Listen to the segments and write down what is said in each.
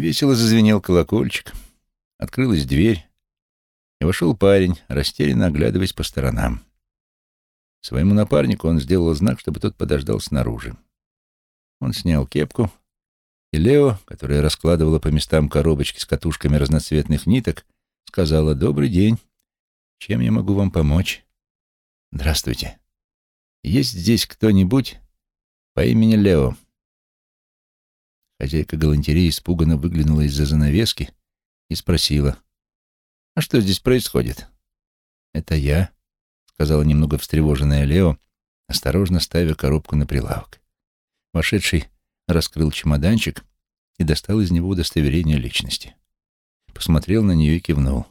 Весело зазвенел колокольчик, открылась дверь, и вошел парень, растерянно оглядываясь по сторонам. Своему напарнику он сделал знак, чтобы тот подождал снаружи. Он снял кепку, и Лео, которая раскладывала по местам коробочки с катушками разноцветных ниток, сказала «Добрый день. Чем я могу вам помочь?» «Здравствуйте. Есть здесь кто-нибудь по имени Лео?» Хозяйка галантереи испуганно выглянула из-за занавески и спросила «А что здесь происходит?» «Это я», — сказала немного встревоженная Лео, осторожно ставя коробку на прилавок. Вошедший раскрыл чемоданчик и достал из него удостоверение личности. Посмотрел на нее и кивнул.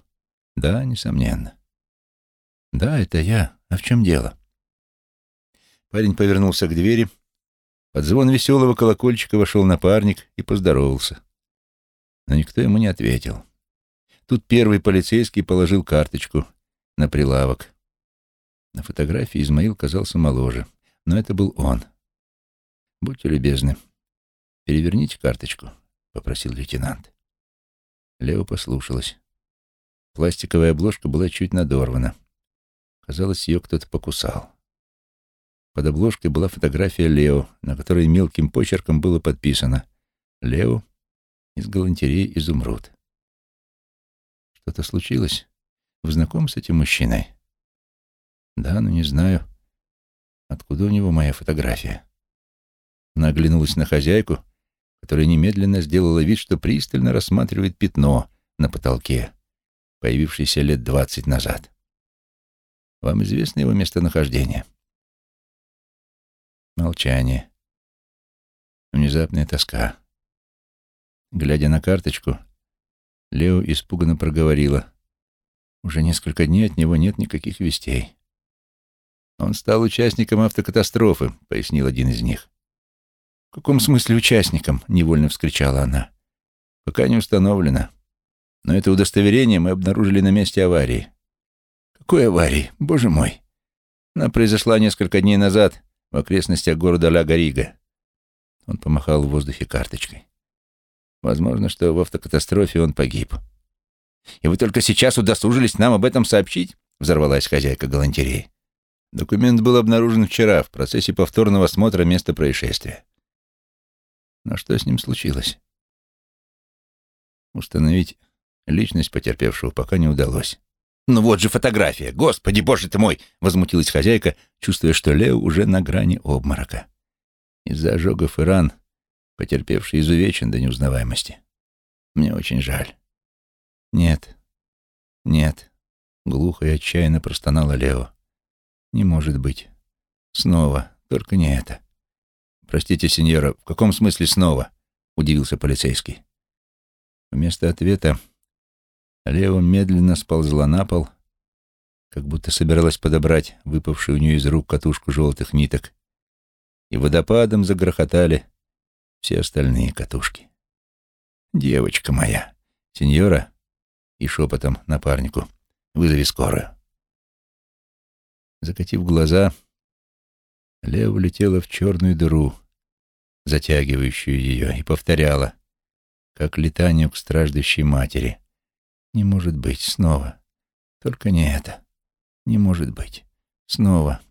«Да, несомненно». «Да, это я. А в чем дело?» Парень повернулся к двери. Под звон веселого колокольчика вошел напарник и поздоровался. Но никто ему не ответил. Тут первый полицейский положил карточку на прилавок. На фотографии Измаил казался моложе, но это был он. «Будьте любезны, переверните карточку», — попросил лейтенант. Лео послушалась. Пластиковая обложка была чуть надорвана. Казалось, ее кто-то покусал. Под обложкой была фотография Лео, на которой мелким почерком было подписано «Лео из галантереи «Изумруд». Что-то случилось? Вы знакомы с этим мужчиной? Да, но не знаю. Откуда у него моя фотография? Она оглянулась на хозяйку, которая немедленно сделала вид, что пристально рассматривает пятно на потолке, появившееся лет двадцать назад. Вам известно его местонахождение? Молчание. Внезапная тоска. Глядя на карточку, Лео испуганно проговорила. Уже несколько дней от него нет никаких вестей. Он стал участником автокатастрофы, пояснил один из них. В каком смысле участником? невольно вскричала она. Пока не установлено. Но это удостоверение мы обнаружили на месте аварии. Какой аварии? Боже мой. Она произошла несколько дней назад в окрестностях города Ла-Гарига. Он помахал в воздухе карточкой. Возможно, что в автокатастрофе он погиб. «И вы только сейчас удосужились нам об этом сообщить?» — взорвалась хозяйка галантереи. Документ был обнаружен вчера в процессе повторного осмотра места происшествия. Но что с ним случилось? Установить личность потерпевшего пока не удалось. «Ну вот же фотография! Господи, боже ты мой!» — возмутилась хозяйка, чувствуя, что Лео уже на грани обморока. Из-за ожогов и ран потерпевший изувечен до неузнаваемости. Мне очень жаль. Нет, нет, глухо и отчаянно простонала Лео. Не может быть. Снова, только не это. Простите, сеньора, в каком смысле снова? Удивился полицейский. Вместо ответа Лео медленно сползла на пол, как будто собиралась подобрать выпавшую у нее из рук катушку желтых ниток, и водопадом загрохотали все остальные катушки. «Девочка моя, сеньора!» И шепотом напарнику «Вызови скорую». Закатив глаза, Лео влетела в черную дыру, затягивающую ее, и повторяла, как летание к страждущей матери. «Не может быть, снова. Только не это. Не может быть. Снова.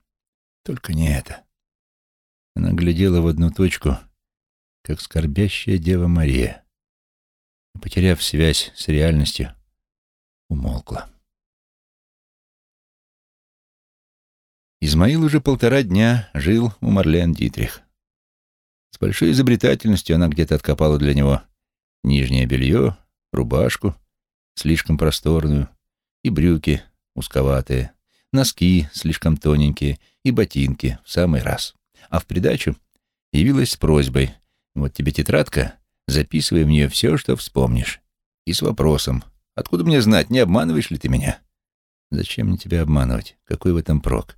Только не это». Она глядела в одну точку — как скорбящая Дева Мария, и, потеряв связь с реальностью, умолкла. Измаил уже полтора дня жил у Марлен Дитрих. С большой изобретательностью она где-то откопала для него нижнее белье, рубашку, слишком просторную, и брюки узковатые, носки слишком тоненькие и ботинки в самый раз. А в придачу явилась с просьбой вот тебе тетрадка, записывай в нее все, что вспомнишь. И с вопросом. Откуда мне знать, не обманываешь ли ты меня? Зачем мне тебя обманывать? Какой в этом прок?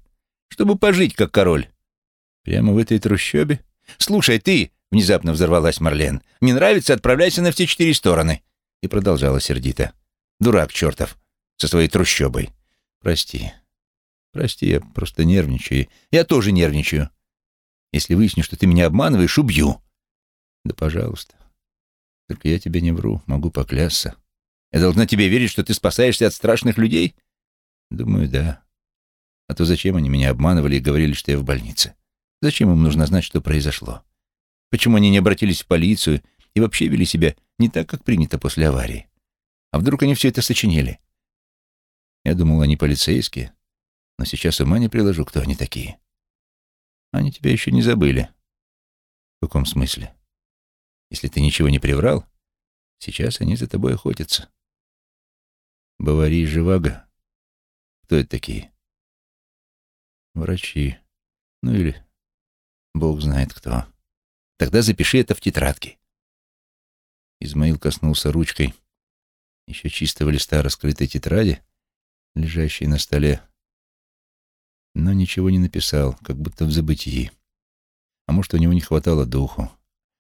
Чтобы пожить, как король. Прямо в этой трущобе? Слушай, ты, внезапно взорвалась Марлен, не нравится, отправляйся на все четыре стороны. И продолжала сердито. Дурак чертов, со своей трущобой. Прости. Прости, я просто нервничаю. Я тоже нервничаю. Если выясню, что ты меня обманываешь, убью. Да, пожалуйста. Только я тебе не вру, могу поклясться. Я должна тебе верить, что ты спасаешься от страшных людей? Думаю, да. А то зачем они меня обманывали и говорили, что я в больнице? Зачем им нужно знать, что произошло? Почему они не обратились в полицию и вообще вели себя не так, как принято после аварии? А вдруг они все это сочинили? Я думал, они полицейские, но сейчас ума не приложу, кто они такие. Они тебя еще не забыли. В каком смысле? Если ты ничего не приврал, сейчас они за тобой охотятся. Баварий Живаго? Кто это такие? Врачи. Ну или бог знает кто. Тогда запиши это в тетрадке. Измаил коснулся ручкой еще чистого листа раскрытой тетради, лежащей на столе, но ничего не написал, как будто в забытии. А может, у него не хватало духу.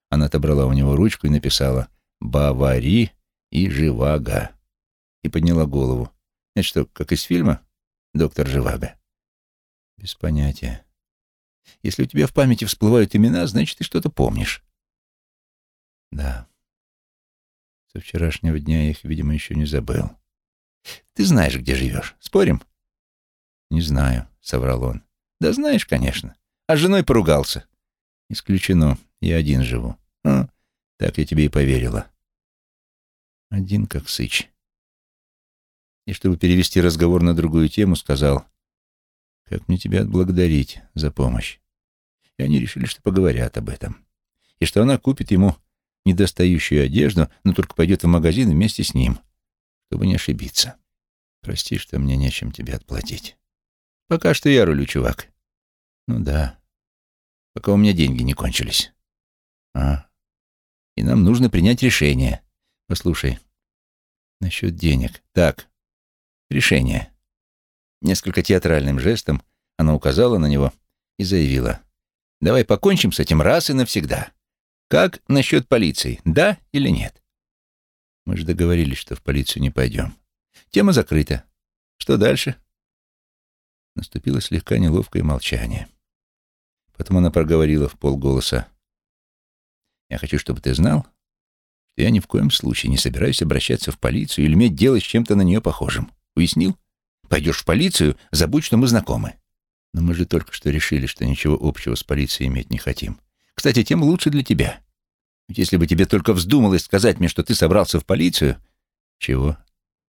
Она отобрала у него ручку и написала «Бавари и Живаго» и подняла голову. Это что, как из фильма «Доктор Живаго»? Без понятия. Если у тебя в памяти всплывают имена, значит, ты что-то помнишь. Да. Со вчерашнего дня я их, видимо, еще не забыл. Ты знаешь, где живешь. Спорим? Не знаю, соврал он. Да знаешь, конечно. А с женой поругался. Исключено. Я один живу. А, так я тебе и поверила. Один как сыч. И чтобы перевести разговор на другую тему, сказал, как мне тебя отблагодарить за помощь. И они решили, что поговорят об этом. И что она купит ему недостающую одежду, но только пойдет в магазин вместе с ним, чтобы не ошибиться. Прости, что мне нечем тебе отплатить. Пока что я рулю, чувак. Ну да. Пока у меня деньги не кончились. А. И нам нужно принять решение. Послушай. Насчет денег. Так. Решение. Несколько театральным жестом она указала на него и заявила. Давай покончим с этим раз и навсегда. Как насчет полиции, да или нет? Мы же договорились, что в полицию не пойдем. Тема закрыта. Что дальше? Наступило слегка неловкое молчание. Потом она проговорила в полголоса. «Я хочу, чтобы ты знал, что я ни в коем случае не собираюсь обращаться в полицию или иметь дело с чем-то на нее похожим. Уяснил? Пойдешь в полицию, забудь, что мы знакомы. Но мы же только что решили, что ничего общего с полицией иметь не хотим. Кстати, тем лучше для тебя. Ведь если бы тебе только вздумалось сказать мне, что ты собрался в полицию... Чего?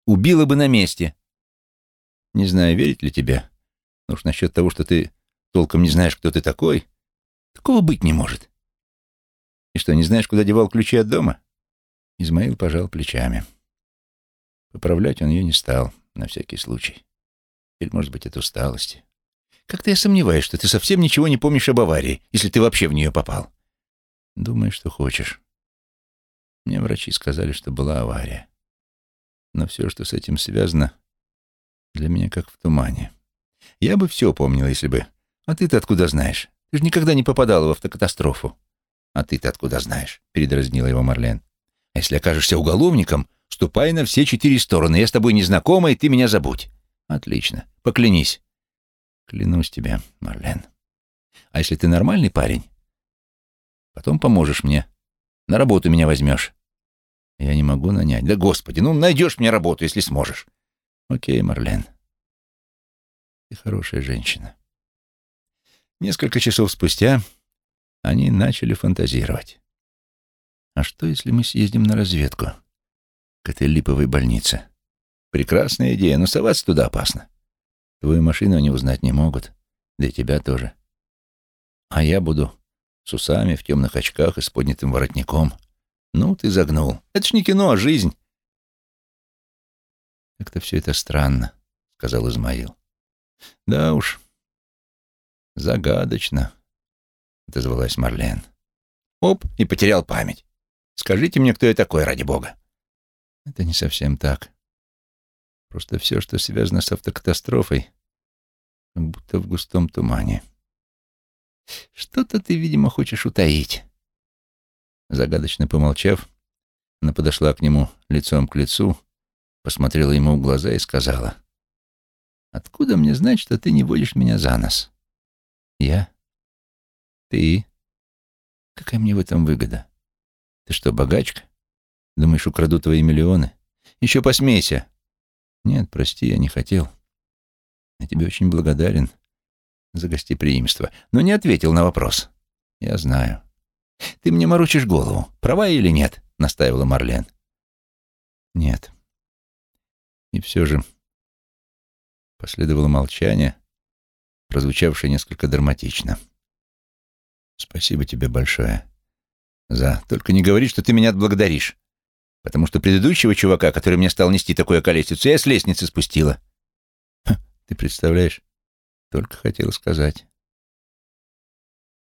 Убила бы на месте. Не знаю, верить ли тебе. Но уж насчет того, что ты толком не знаешь, кто ты такой, такого быть не может. И что, не знаешь, куда девал ключи от дома? Измаил пожал плечами. Поправлять он ее не стал, на всякий случай. Или, может быть, от усталости. Как-то я сомневаюсь, что ты совсем ничего не помнишь об аварии, если ты вообще в нее попал. Думай, что хочешь. Мне врачи сказали, что была авария. Но все, что с этим связано, для меня как в тумане. Я бы все помнил, если бы... А ты-то откуда знаешь? Ты же никогда не попадал в автокатастрофу. А ты-то откуда знаешь? Передразнила его Марлен. А если окажешься уголовником, ступай на все четыре стороны. Я с тобой не знакома, и ты меня забудь. Отлично. Поклянись. Клянусь тебе, Марлен. А если ты нормальный парень, потом поможешь мне. На работу меня возьмешь. Я не могу нанять. Да, господи, ну найдешь мне работу, если сможешь. Окей, Марлен. Ты хорошая женщина. Несколько часов спустя они начали фантазировать. А что, если мы съездим на разведку к этой липовой больнице? Прекрасная идея, но соваться туда опасно. Твою машину они узнать не могут, да и тебя тоже. А я буду с усами, в темных очках и с поднятым воротником. Ну, ты загнул. Это ж не кино, а жизнь. Как-то все это странно, — сказал Измаил. Да уж, загадочно, — отозвалась Марлен. Оп, и потерял память. Скажите мне, кто я такой, ради бога. Это не совсем так. Просто все, что связано с автокатастрофой, как будто в густом тумане. Что-то ты, видимо, хочешь утаить. Загадочно помолчав, она подошла к нему лицом к лицу, посмотрела ему в глаза и сказала, «Откуда мне знать, что ты не водишь меня за нос?» «Я? Ты? Какая мне в этом выгода? Ты что, богачка? Думаешь, украду твои миллионы? Еще посмейся. Нет, прости, я не хотел. Я тебе очень благодарен за гостеприимство, но не ответил на вопрос. Я знаю. Ты мне морочишь голову, права или нет? Настаивала Марлен. Нет. И все же последовало молчание, прозвучавшее несколько драматично. Спасибо тебе большое за... Только не говори, что ты меня отблагодаришь, потому что предыдущего чувака, который мне стал нести такую колесицу, я с лестницы спустила. Ха, ты представляешь? Только хотел сказать.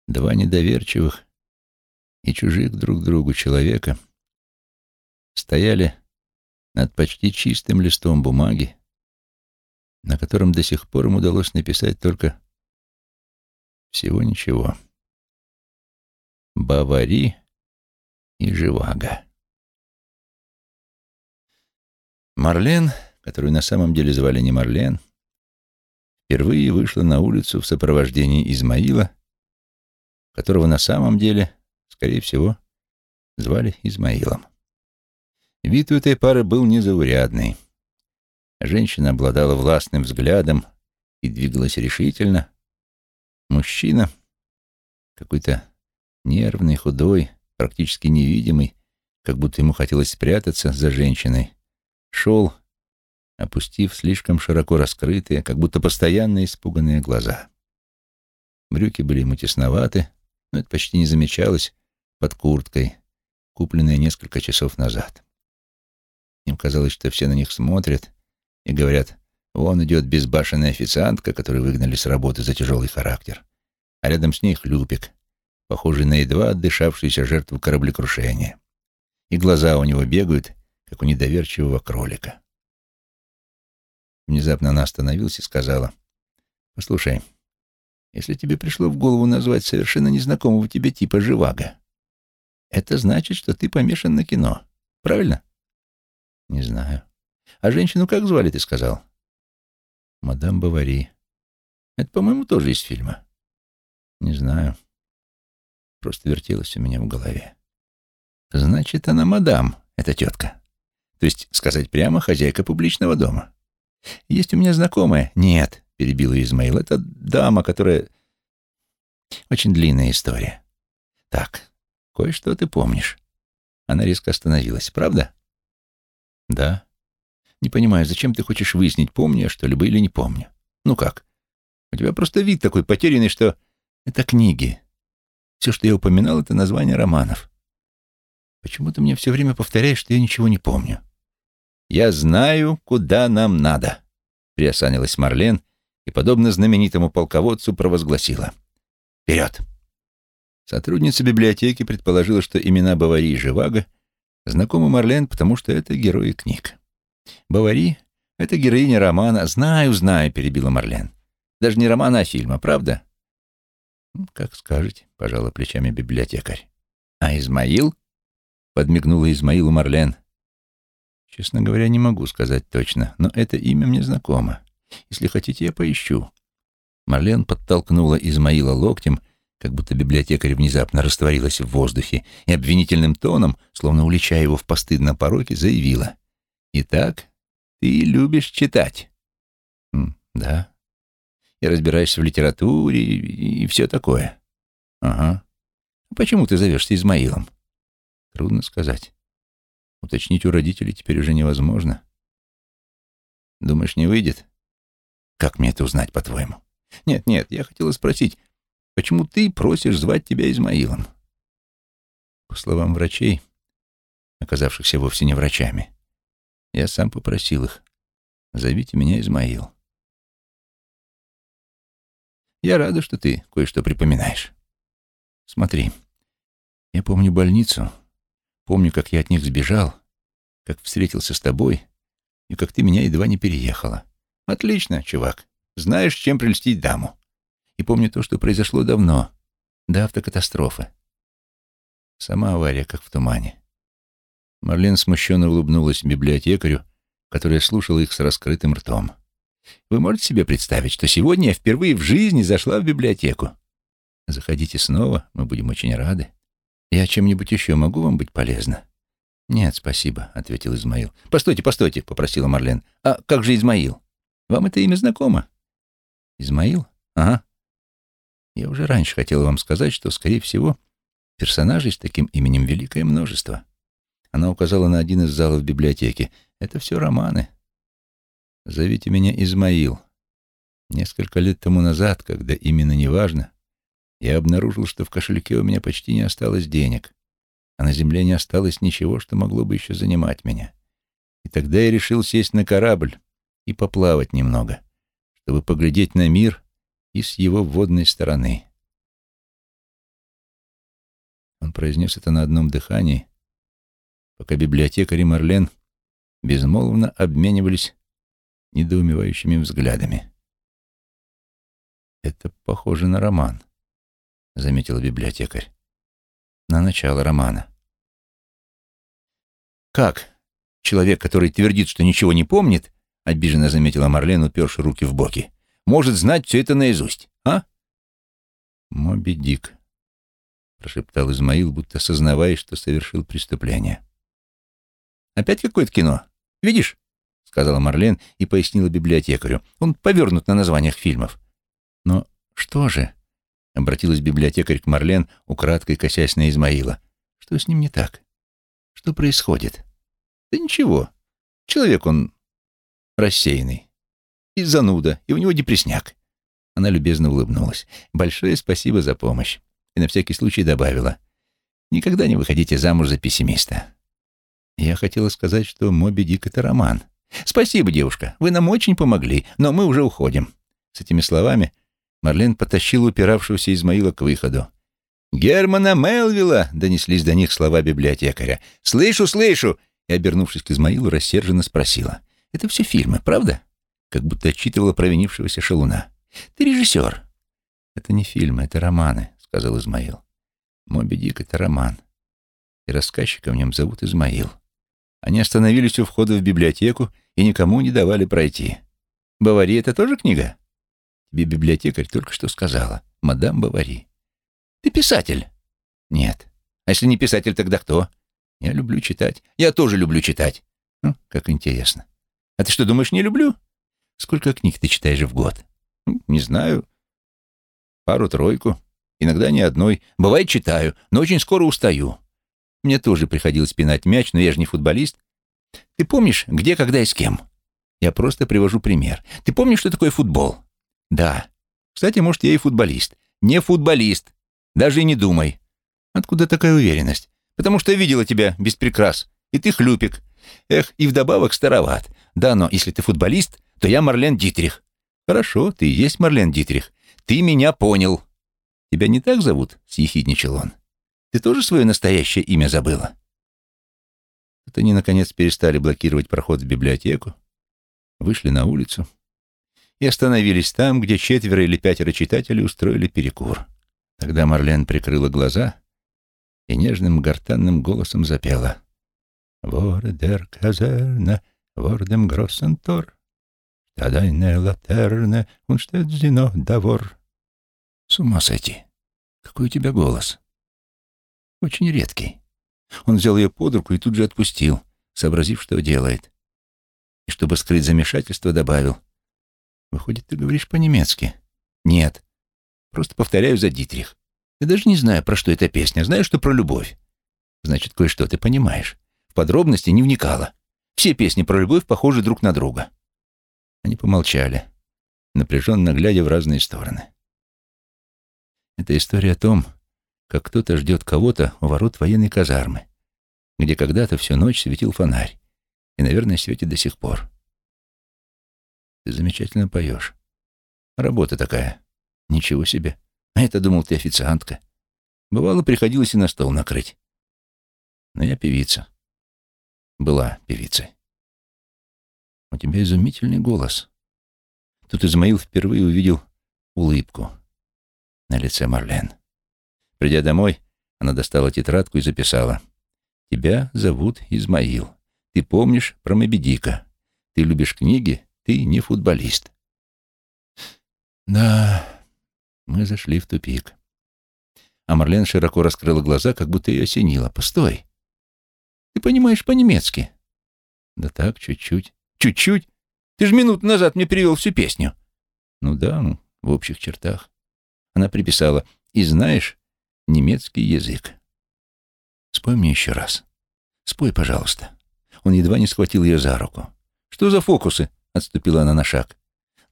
Два недоверчивых и чужих друг другу человека стояли над почти чистым листом бумаги, на котором до сих пор им удалось написать только всего ничего. Бавари и Живаго. Марлен, которую на самом деле звали не Марлен, впервые вышла на улицу в сопровождении Измаила, которого на самом деле, скорее всего, звали Измаилом. Вид у этой пары был незаурядный. Женщина обладала властным взглядом и двигалась решительно. Мужчина, какой-то нервный, худой, практически невидимый, как будто ему хотелось спрятаться за женщиной, шел, опустив слишком широко раскрытые, как будто постоянно испуганные глаза. Брюки были ему тесноваты, но это почти не замечалось под курткой, купленной несколько часов назад. Им казалось, что все на них смотрят и говорят, вон идет безбашенная официантка, которую выгнали с работы за тяжелый характер, а рядом с ней хлюпик, похожий на едва отдышавшуюся жертву кораблекрушения. И глаза у него бегают, как у недоверчивого кролика. Внезапно она остановилась и сказала, «Послушай, если тебе пришло в голову назвать совершенно незнакомого тебе типа живаго, это значит, что ты помешан на кино, правильно?» «Не знаю. А женщину как звали, ты сказал?» «Мадам Бавари. Это, по-моему, тоже из фильма». «Не знаю. Просто вертелось у меня в голове». «Значит, она мадам, эта тетка. То есть, сказать прямо, хозяйка публичного дома. Есть у меня знакомая?» «Нет», — перебила Измаил, — «это дама, которая...» «Очень длинная история. Так, кое-что ты помнишь». Она резко остановилась. «Правда?» «Да». «Не понимаю, зачем ты хочешь выяснить, помню я что-либо или не помню? Ну как? У тебя просто вид такой потерянный, что... Это книги. Все, что я упоминал, это название романов. Почему ты мне все время повторяешь, что я ничего не помню?» «Я знаю, куда нам надо», — приосанилась Марлен и, подобно знаменитому полководцу, провозгласила. «Вперед!» Сотрудница библиотеки предположила, что имена Бавари и Живаго знакомы Марлен, потому что это герои книг. Бавари — это героиня романа. «Знаю, знаю», — перебила Марлен. «Даже не романа, а фильма, правда?» «Как скажете», — пожала плечами библиотекарь. «А Измаил?» — подмигнула Измаилу Марлен. Честно говоря, не могу сказать точно, но это имя мне знакомо. Если хотите, я поищу. Марлен подтолкнула Измаила локтем, как будто библиотекарь внезапно растворилась в воздухе, и обвинительным тоном, словно уличая его в постыдном пороке, заявила. «Итак, ты любишь читать?» «Да. И разбираешься в литературе и, все такое?» «Ага. Почему ты зовешься Измаилом?» «Трудно сказать. Уточнить у родителей теперь уже невозможно. Думаешь, не выйдет? Как мне это узнать, по-твоему? Нет, нет, я хотела спросить, почему ты просишь звать тебя Измаилом? По словам врачей, оказавшихся вовсе не врачами, я сам попросил их, зовите меня Измаил. Я рада, что ты кое-что припоминаешь. Смотри, я помню больницу, Помню, как я от них сбежал, как встретился с тобой и как ты меня едва не переехала. Отлично, чувак. Знаешь, чем прельстить даму. И помню то, что произошло давно, до автокатастрофы. Сама авария, как в тумане. Марлен смущенно улыбнулась библиотекарю, которая слушала их с раскрытым ртом. «Вы можете себе представить, что сегодня я впервые в жизни зашла в библиотеку? Заходите снова, мы будем очень рады. Я чем-нибудь еще могу вам быть полезна? «Нет, спасибо», — ответил Измаил. «Постойте, постойте», — попросила Марлен. «А как же Измаил? Вам это имя знакомо?» «Измаил? Ага. Я уже раньше хотел вам сказать, что, скорее всего, персонажей с таким именем великое множество». Она указала на один из залов библиотеки. «Это все романы. Зовите меня Измаил. Несколько лет тому назад, когда именно неважно, я обнаружил, что в кошельке у меня почти не осталось денег, а на земле не осталось ничего, что могло бы еще занимать меня. И тогда я решил сесть на корабль и поплавать немного, чтобы поглядеть на мир и с его водной стороны. Он произнес это на одном дыхании, пока библиотекарь и Марлен безмолвно обменивались недоумевающими взглядами. «Это похоже на роман», — заметил библиотекарь. «На начало романа». «Как? Человек, который твердит, что ничего не помнит, — обиженно заметила Марлен, уперши руки в боки, — может знать все это наизусть, а?» «Моби Дик», — прошептал Измаил, будто сознавая, что совершил преступление. «Опять какое-то кино? Видишь?» — сказала Марлен и пояснила библиотекарю. «Он повернут на названиях фильмов». «Но что же?» — обратилась библиотекарь к Марлен, украдкой косясь на Измаила. «Что с ним не так? Что происходит?» «Да ничего. Человек он рассеянный. И зануда, и у него депресняк». Она любезно улыбнулась. «Большое спасибо за помощь». И на всякий случай добавила. «Никогда не выходите замуж за пессимиста». Я хотела сказать, что «Моби Дик» — это роман. «Спасибо, девушка, вы нам очень помогли, но мы уже уходим». С этими словами Марлен потащил упиравшегося Измаила к выходу. «Германа Мелвилла!» — донеслись до них слова библиотекаря. «Слышу, слышу!» И, обернувшись к Измаилу, рассерженно спросила. «Это все фильмы, правда?» Как будто отчитывала провинившегося шалуна. «Ты режиссер». «Это не фильмы, это романы», — сказал Измаил. «Моби Дик — это роман. И рассказчика в нем зовут Измаил». Они остановились у входа в библиотеку и никому не давали пройти. «Бавари — это тоже книга?» Библиотекарь только что сказала. «Мадам Бавари». «Ты писатель?» «Нет». «А если не писатель, тогда кто?» «Я люблю читать». «Я тоже люблю читать». «Ну, как интересно». «А ты что, думаешь, не люблю?» «Сколько книг ты читаешь в год?» ну, «Не знаю. Пару-тройку. Иногда ни одной. Бывает, читаю, но очень скоро устаю. Мне тоже приходилось пинать мяч, но я же не футболист. Ты помнишь, где, когда и с кем? Я просто привожу пример. Ты помнишь, что такое футбол? Да. Кстати, может, я и футболист. Не футболист. Даже и не думай. Откуда такая уверенность? Потому что видела тебя без прикрас. И ты хлюпик. Эх, и вдобавок староват. Да, но если ты футболист, то я Марлен Дитрих. Хорошо, ты и есть Марлен Дитрих. Ты меня понял. Тебя не так зовут? Съехидничал он. Ты тоже свое настоящее имя забыла?» Тут они, наконец, перестали блокировать проход в библиотеку, вышли на улицу и остановились там, где четверо или пятеро читателей устроили перекур. Тогда Марлен прикрыла глаза и нежным гортанным голосом запела «Вордер казерна, вордем гроссентор, штадайне латерне, унштедзино давор». «С ума сойти! Какой у тебя голос!» Очень редкий. Он взял ее под руку и тут же отпустил, сообразив, что делает. И чтобы скрыть замешательство, добавил. «Выходит, ты говоришь по-немецки?» «Нет. Просто повторяю за Дитрих. Я даже не знаю, про что эта песня. Знаю, что про любовь. Значит, кое-что ты понимаешь. В подробности не вникала. Все песни про любовь похожи друг на друга». Они помолчали, напряженно глядя в разные стороны. Это история о том, как кто-то ждет кого-то у ворот военной казармы, где когда-то всю ночь светил фонарь, и, наверное, светит до сих пор. Ты замечательно поешь. Работа такая. Ничего себе. А я-то думал, ты официантка. Бывало, приходилось и на стол накрыть. Но я певица. Была певицей. У тебя изумительный голос. Тут Измаил впервые увидел улыбку на лице Марлен. Придя домой, она достала тетрадку и записала. «Тебя зовут Измаил. Ты помнишь про Мобедика. Ты любишь книги, ты не футболист». Да, мы зашли в тупик. А Марлен широко раскрыла глаза, как будто ее осенило. «Постой! Ты понимаешь по-немецки?» «Да так, чуть-чуть». «Чуть-чуть? Ты же минуту назад мне перевел всю песню». «Ну да, ну, в общих чертах». Она приписала «И знаешь немецкий язык». «Спой мне еще раз. Спой, пожалуйста». Он едва не схватил ее за руку. «Что за фокусы?» — отступила она на шаг.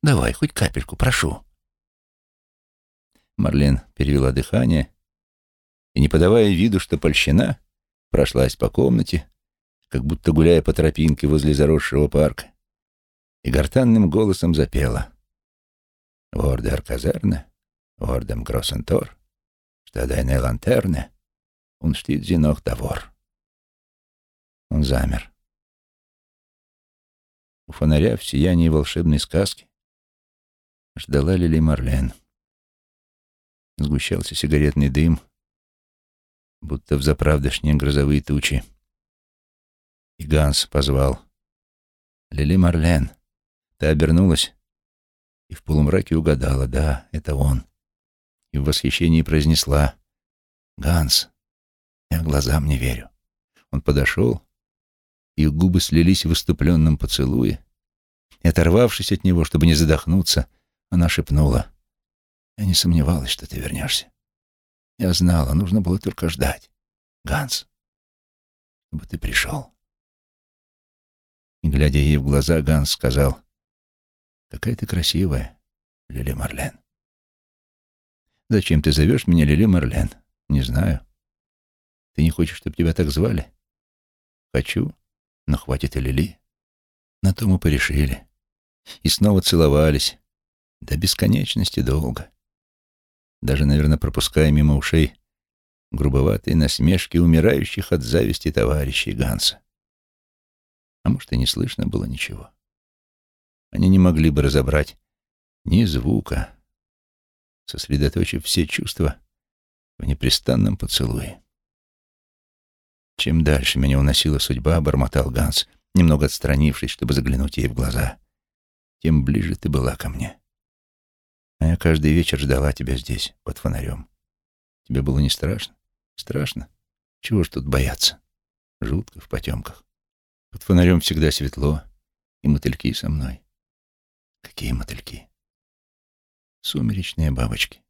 «Давай, хоть капельку, прошу». Марлен перевела дыхание и, не подавая виду, что польщена, прошлась по комнате, как будто гуляя по тропинке возле заросшего парка, и гортанным голосом запела «Вордер казерне, вордем гроссентор, штадайне лантерне, он штит зинох давор». Он замер. У фонаря в сиянии волшебной сказки ждала Лили Марлен. Сгущался сигаретный дым, будто в заправдошние грозовые тучи. И Ганс позвал. «Лили Марлен». Ты обернулась и в полумраке угадала. Да, это он. И в восхищении произнесла. «Ганс, я глазам не верю». Он подошел, их губы слились в выступленном поцелуе, и, оторвавшись от него, чтобы не задохнуться, она шепнула. «Я не сомневалась, что ты вернешься. Я знала, нужно было только ждать. Ганс, чтобы ты пришел». И, глядя ей в глаза, Ганс сказал, «Какая ты красивая, Лили Марлен». «Зачем ты зовешь меня Лили Марлен?» «Не знаю. Ты не хочешь, чтобы тебя так звали?» «Хочу, но хватит и Лили». На то мы порешили. И снова целовались. До бесконечности долго. Даже, наверное, пропуская мимо ушей грубоватые насмешки умирающих от зависти товарищей Ганса. А может, и не слышно было ничего. Они не могли бы разобрать ни звука, сосредоточив все чувства в непрестанном поцелуе. Чем дальше меня уносила судьба, бормотал Ганс, немного отстранившись, чтобы заглянуть ей в глаза, тем ближе ты была ко мне. А я каждый вечер ждала тебя здесь, под фонарем. Тебе было не страшно? Страшно? Чего ж тут бояться? Жутко в потемках. Под фонарем всегда светло, и мотыльки со мной. Какие мотыльки? Сумеречные бабочки.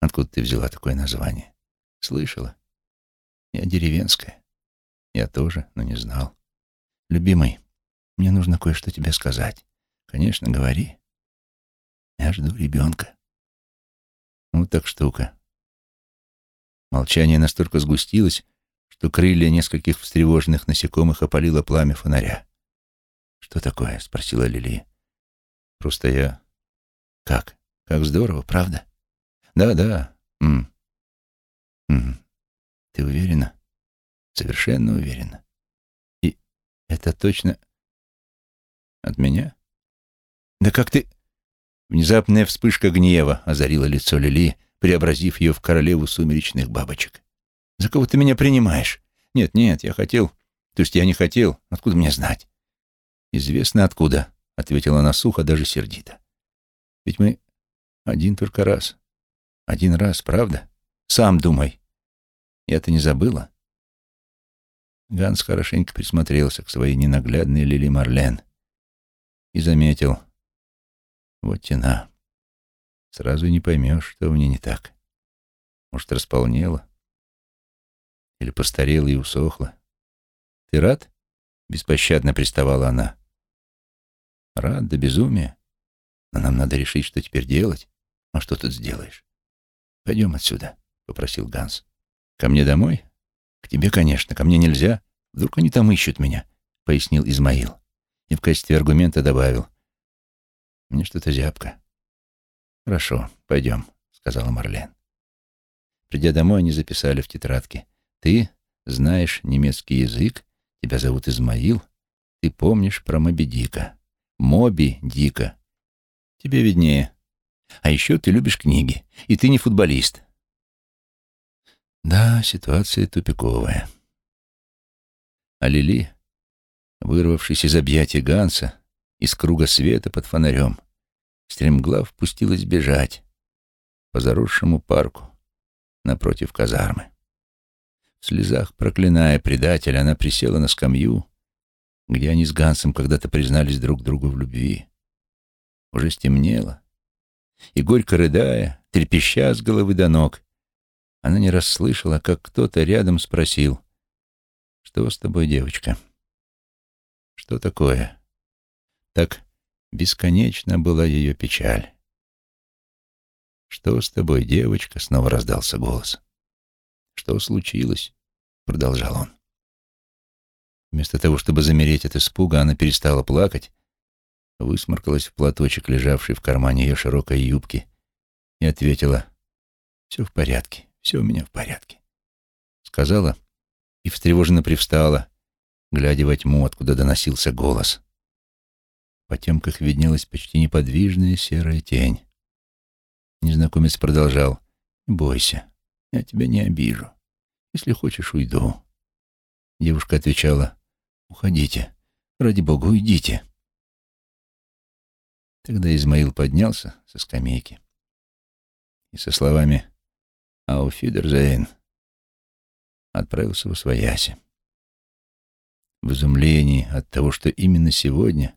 Откуда ты взяла такое название? Слышала? Я деревенская. Я тоже, но не знал. Любимый, мне нужно кое-что тебе сказать. Конечно, говори. Я жду ребенка. Вот так штука. Молчание настолько сгустилось, что крылья нескольких встревоженных насекомых опалило пламя фонаря. «Что такое?» — спросила Лили. «Просто я...» «Как? Как здорово, правда?» «Да, да. М. М. Ты уверена?» «Совершенно уверена. И это точно от меня?» «Да как ты...» Внезапная вспышка гнева озарила лицо Лили, преобразив ее в королеву сумеречных бабочек. За кого ты меня принимаешь? Нет, нет, я хотел... То есть я не хотел. Откуда мне знать? Известно откуда, — ответила она сухо, даже сердито. Ведь мы один только раз. Один раз, правда? Сам думай. Я-то не забыла. Ганс хорошенько присмотрелся к своей ненаглядной Лили Марлен и заметил. Вот тена. Сразу не поймешь, что в ней не так. Может, располнела? Или постарела и усохла. «Ты рад?» — беспощадно приставала она. «Рад до безумия. Но нам надо решить, что теперь делать. А что тут сделаешь? Пойдем отсюда», — попросил Ганс. «Ко мне домой?» «К тебе, конечно. Ко мне нельзя. Вдруг они там ищут меня», — пояснил Измаил. И в качестве аргумента добавил. «Мне что-то зябко». «Хорошо, пойдем», — сказала Марлен. Придя домой, они записали в тетрадке. Ты знаешь немецкий язык, тебя зовут Измаил, ты помнишь про Моби Дика. Моби Дика. Тебе виднее. А еще ты любишь книги, и ты не футболист. Да, ситуация тупиковая. А Лили, вырвавшись из объятий Ганса, из круга света под фонарем, стремглав пустилась бежать по заросшему парку напротив казармы. В слезах, проклиная предателя, она присела на скамью, где они с Гансом когда-то признались друг другу в любви. Уже стемнело, и, горько рыдая, трепеща с головы до ног, она не расслышала, как кто-то рядом спросил, «Что с тобой, девочка? Что такое?» Так бесконечно была ее печаль. «Что с тобой, девочка?» — снова раздался голос. «Что случилось?» — продолжал он. Вместо того, чтобы замереть от испуга, она перестала плакать, высморкалась в платочек, лежавший в кармане ее широкой юбки, и ответила «Все в порядке, все у меня в порядке». Сказала и встревоженно привстала, глядя во тьму, откуда доносился голос. В потемках виднелась почти неподвижная серая тень. Незнакомец продолжал «Не бойся, я тебя не обижу. Если хочешь, уйду». Девушка отвечала «Уходите, ради бога, уйдите». Тогда Измаил поднялся со скамейки и со словами «Ауфидерзейн» отправился в Освояси. В изумлении от того, что именно сегодня,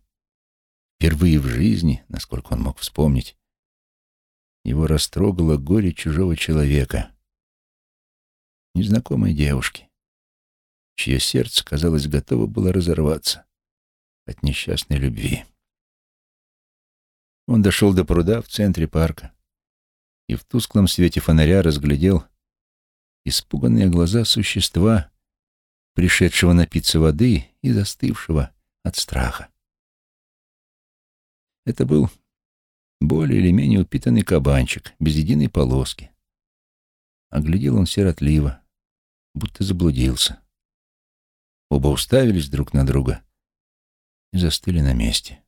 впервые в жизни, насколько он мог вспомнить, его растрогало горе чужого человека, незнакомой девушки, чье сердце, казалось, готово было разорваться от несчастной любви. Он дошел до пруда в центре парка и в тусклом свете фонаря разглядел испуганные глаза существа, пришедшего напиться воды и застывшего от страха. Это был более или менее упитанный кабанчик, без единой полоски. Оглядел он сиротливо, будто заблудился. Оба уставились друг на друга и застыли на месте.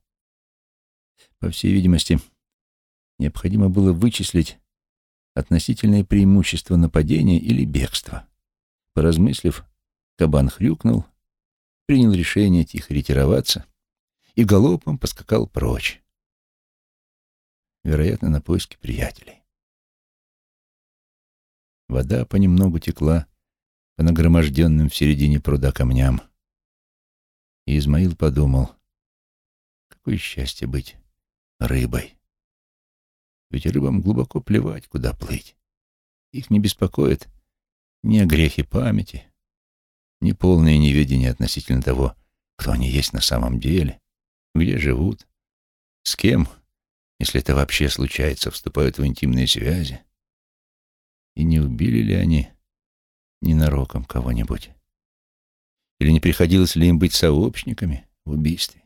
По всей видимости, необходимо было вычислить относительное преимущество нападения или бегства. Поразмыслив, кабан хрюкнул, принял решение тихо ретироваться и галопом поскакал прочь. Вероятно, на поиски приятелей. Вода понемногу текла по нагроможденным в середине пруда камням. И Измаил подумал, какое счастье быть рыбой. Ведь рыбам глубоко плевать, куда плыть. Их не беспокоит ни о грехе памяти, ни полное неведение относительно того, кто они есть на самом деле, где живут, с кем, если это вообще случается, вступают в интимные связи, и не убили ли они ненароком кого-нибудь, или не приходилось ли им быть сообщниками в убийстве.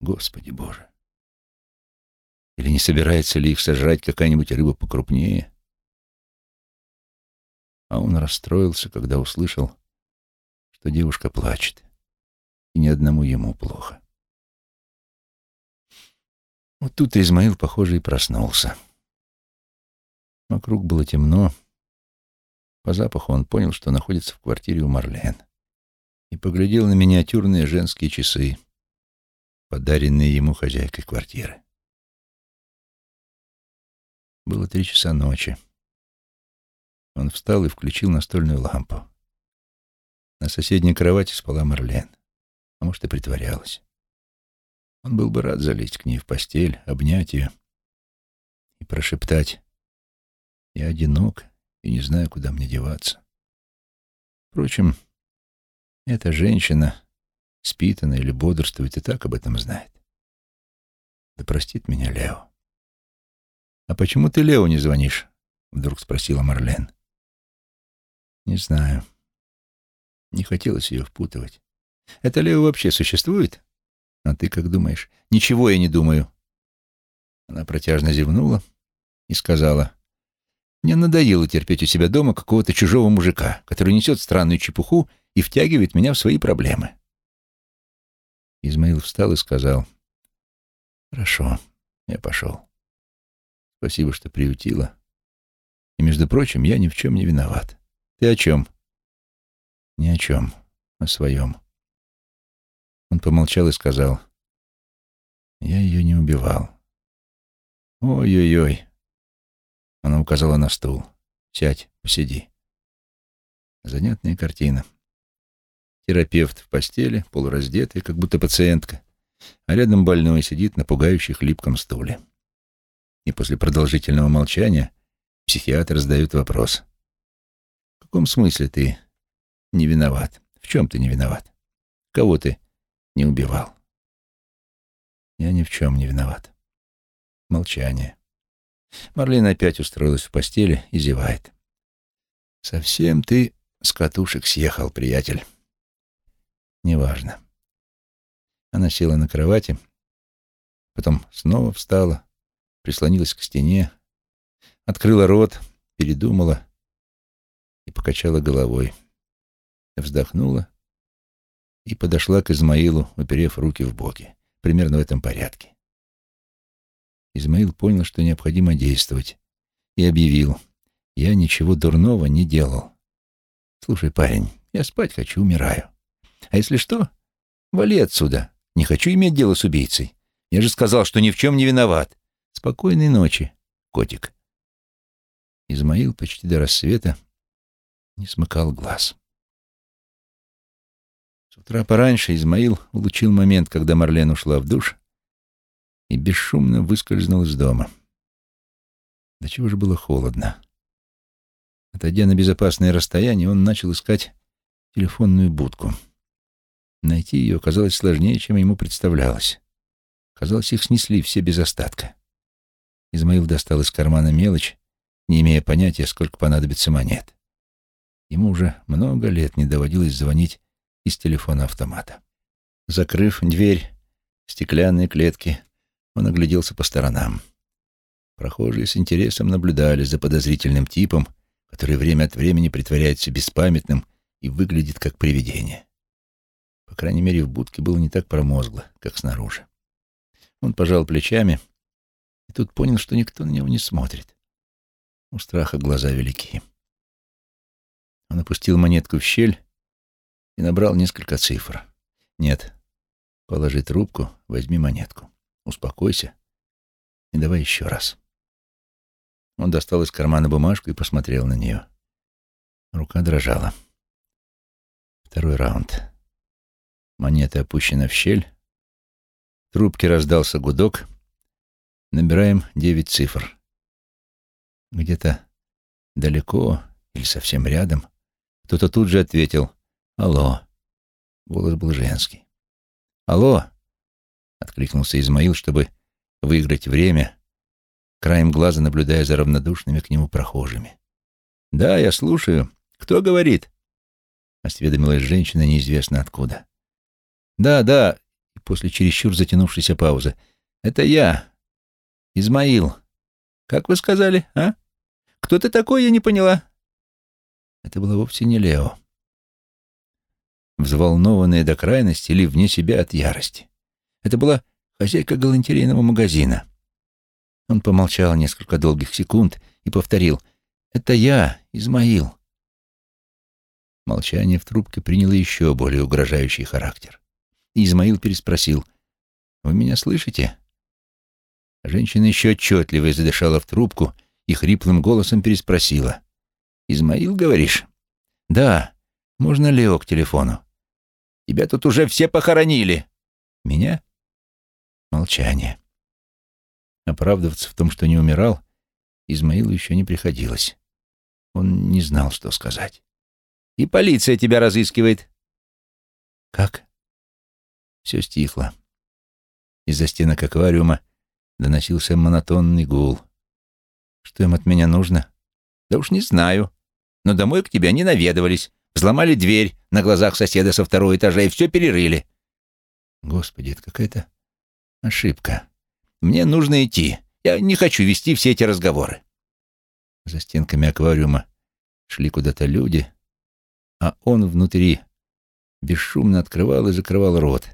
Господи Боже! Или не собирается ли их сожрать какая-нибудь рыба покрупнее? А он расстроился, когда услышал, что девушка плачет, и ни одному ему плохо. Вот тут Измаил, похоже, и проснулся. Вокруг было темно. По запаху он понял, что находится в квартире у Марлен, и поглядел на миниатюрные женские часы, подаренные ему хозяйкой квартиры. Было три часа ночи. Он встал и включил настольную лампу. На соседней кровати спала Марлен, а может, и притворялась. Он был бы рад залезть к ней в постель, обнять ее и прошептать «Я одинок и не знаю, куда мне деваться». Впрочем, эта женщина, спитанная или бодрствует, и так об этом знает. Да простит меня Лео. «А почему ты Лео не звонишь?» — вдруг спросила Марлен. «Не знаю. Не хотелось ее впутывать. Это Лео вообще существует? А ты как думаешь?» «Ничего я не думаю». Она протяжно зевнула и сказала, «Мне надоело терпеть у себя дома какого-то чужого мужика, который несет странную чепуху и втягивает меня в свои проблемы». Измаил встал и сказал, «Хорошо, я пошел». Спасибо, что приютила. И, между прочим, я ни в чем не виноват. Ты о чем? Ни о чем. О своем. Он помолчал и сказал. Я ее не убивал. Ой-ой-ой. Она указала на стул. Сядь, посиди. Занятная картина. Терапевт в постели, полураздетый, как будто пациентка, а рядом больной сидит на пугающей хлипком стуле. И после продолжительного молчания психиатр задает вопрос. В каком смысле ты не виноват? В чем ты не виноват? Кого ты не убивал? Я ни в чем не виноват. Молчание. Марлин опять устроилась в постели и зевает. Совсем ты с катушек съехал, приятель. Неважно. Она села на кровати, потом снова встала, прислонилась к стене, открыла рот, передумала и покачала головой. Вздохнула и подошла к Измаилу, уперев руки в боки. Примерно в этом порядке. Измаил понял, что необходимо действовать, и объявил, «Я ничего дурного не делал. Слушай, парень, я спать хочу, умираю. А если что, вали отсюда. Не хочу иметь дело с убийцей. Я же сказал, что ни в чем не виноват. Спокойной ночи, котик». Измаил почти до рассвета не смыкал глаз. С утра пораньше Измаил улучил момент, когда Марлен ушла в душ и бесшумно выскользнул из дома. До чего же было холодно. Отойдя на безопасное расстояние, он начал искать телефонную будку. Найти ее оказалось сложнее, чем ему представлялось. Казалось, их снесли все без остатка. Измаил достал из кармана мелочь, не имея понятия, сколько понадобится монет. Ему уже много лет не доводилось звонить из телефона автомата. Закрыв дверь стеклянной клетки, он огляделся по сторонам. Прохожие с интересом наблюдали за подозрительным типом, который время от времени притворяется беспамятным и выглядит как привидение. По крайней мере, в будке было не так промозгло, как снаружи. Он пожал плечами и тут понял, что никто на него не смотрит. У страха глаза велики. Он опустил монетку в щель и набрал несколько цифр. Нет, положи трубку, возьми монетку. Успокойся и давай еще раз. Он достал из кармана бумажку и посмотрел на нее. Рука дрожала. Второй раунд. Монета опущена в щель. В трубке раздался гудок. Набираем девять цифр. Где-то далеко или совсем рядом кто-то тут же ответил «Алло». Голос был женский. «Алло!» — откликнулся Измаил, чтобы выиграть время, краем глаза наблюдая за равнодушными к нему прохожими. «Да, я слушаю. Кто говорит?» — осведомилась женщина неизвестно откуда. «Да, да», — после чересчур затянувшейся паузы. «Это я, Измаил. Как вы сказали, а? Кто ты такой, я не поняла?» Это было вовсе не Лео взволнованная до крайности или вне себя от ярости. Это была хозяйка галантерейного магазина. Он помолчал несколько долгих секунд и повторил «Это я, Измаил». Молчание в трубке приняло еще более угрожающий характер. И Измаил переспросил «Вы меня слышите?» Женщина еще отчетливо задышала в трубку и хриплым голосом переспросила «Измаил, говоришь?» «Да. Можно Лео к телефону?» Тебя тут уже все похоронили. Меня? Молчание. Оправдываться в том, что не умирал, Измаилу еще не приходилось. Он не знал, что сказать. И полиция тебя разыскивает. Как? Все стихло. Из-за стенок аквариума доносился монотонный гул. Что им от меня нужно? Да уж не знаю. Но домой к тебе не наведывались. Взломали дверь на глазах соседа со второго этажа и все перерыли. Господи, это какая-то ошибка. Мне нужно идти. Я не хочу вести все эти разговоры. За стенками аквариума шли куда-то люди, а он внутри бесшумно открывал и закрывал рот,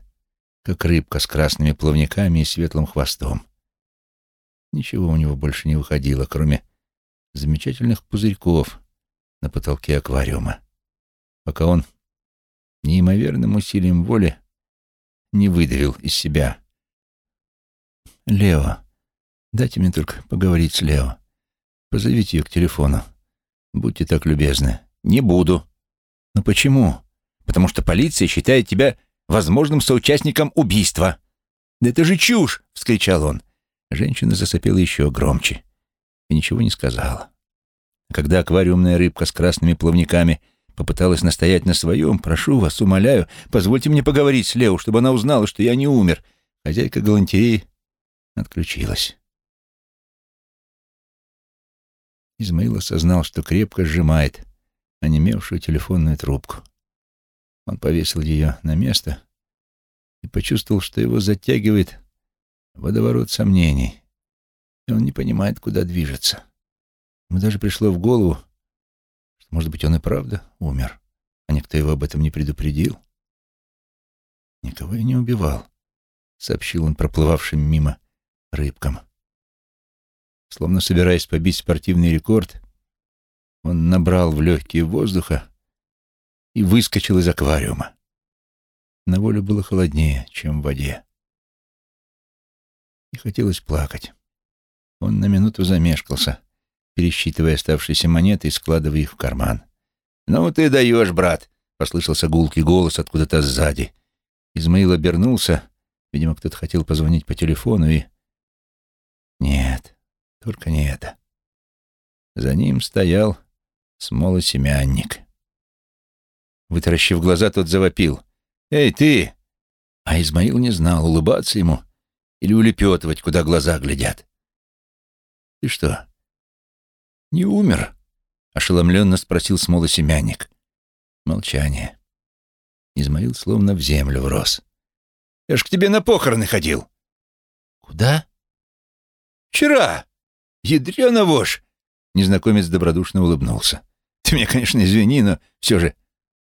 как рыбка с красными плавниками и светлым хвостом. Ничего у него больше не выходило, кроме замечательных пузырьков на потолке аквариума пока он неимоверным усилием воли не выдавил из себя. «Лео, дайте мне только поговорить с Лео. Позовите ее к телефону. Будьте так любезны». «Не буду. «Но почему?» «Потому что полиция считает тебя возможным соучастником убийства». «Да это же чушь!» — вскричал он. Женщина засопела еще громче и ничего не сказала. Когда аквариумная рыбка с красными плавниками попыталась настоять на своем, «Прошу вас, умоляю, позвольте мне поговорить с Лео, чтобы она узнала, что я не умер», хозяйка галантереи отключилась. Измаил осознал, что крепко сжимает онемевшую телефонную трубку. Он повесил ее на место и почувствовал, что его затягивает водоворот сомнений, и он не понимает, куда движется. Ему даже пришло в голову, что, может быть, он и правда умер, а никто его об этом не предупредил. «Никого я не убивал», — сообщил он проплывавшим мимо рыбкам. Словно собираясь побить спортивный рекорд, он набрал в легкие воздуха и выскочил из аквариума. На волю было холоднее, чем в воде. И хотелось плакать. Он на минуту замешкался, пересчитывая оставшиеся монеты и складывая их в карман. «Ну ты даешь, брат!» — послышался гулкий голос откуда-то сзади. Измаил обернулся. Видимо, кто-то хотел позвонить по телефону и... Нет, только не это. За ним стоял смолосемянник. Вытаращив глаза, тот завопил. «Эй, ты!» А Измаил не знал, улыбаться ему или улепетывать, куда глаза глядят. «Ты что, не умер?» — ошеломленно спросил смолосемянник. Молчание. Измаил словно в землю врос. «Я ж к тебе на похороны ходил». «Куда?» «Вчера. Ядрёна вошь!» Незнакомец добродушно улыбнулся. «Ты меня, конечно, извини, но все же...»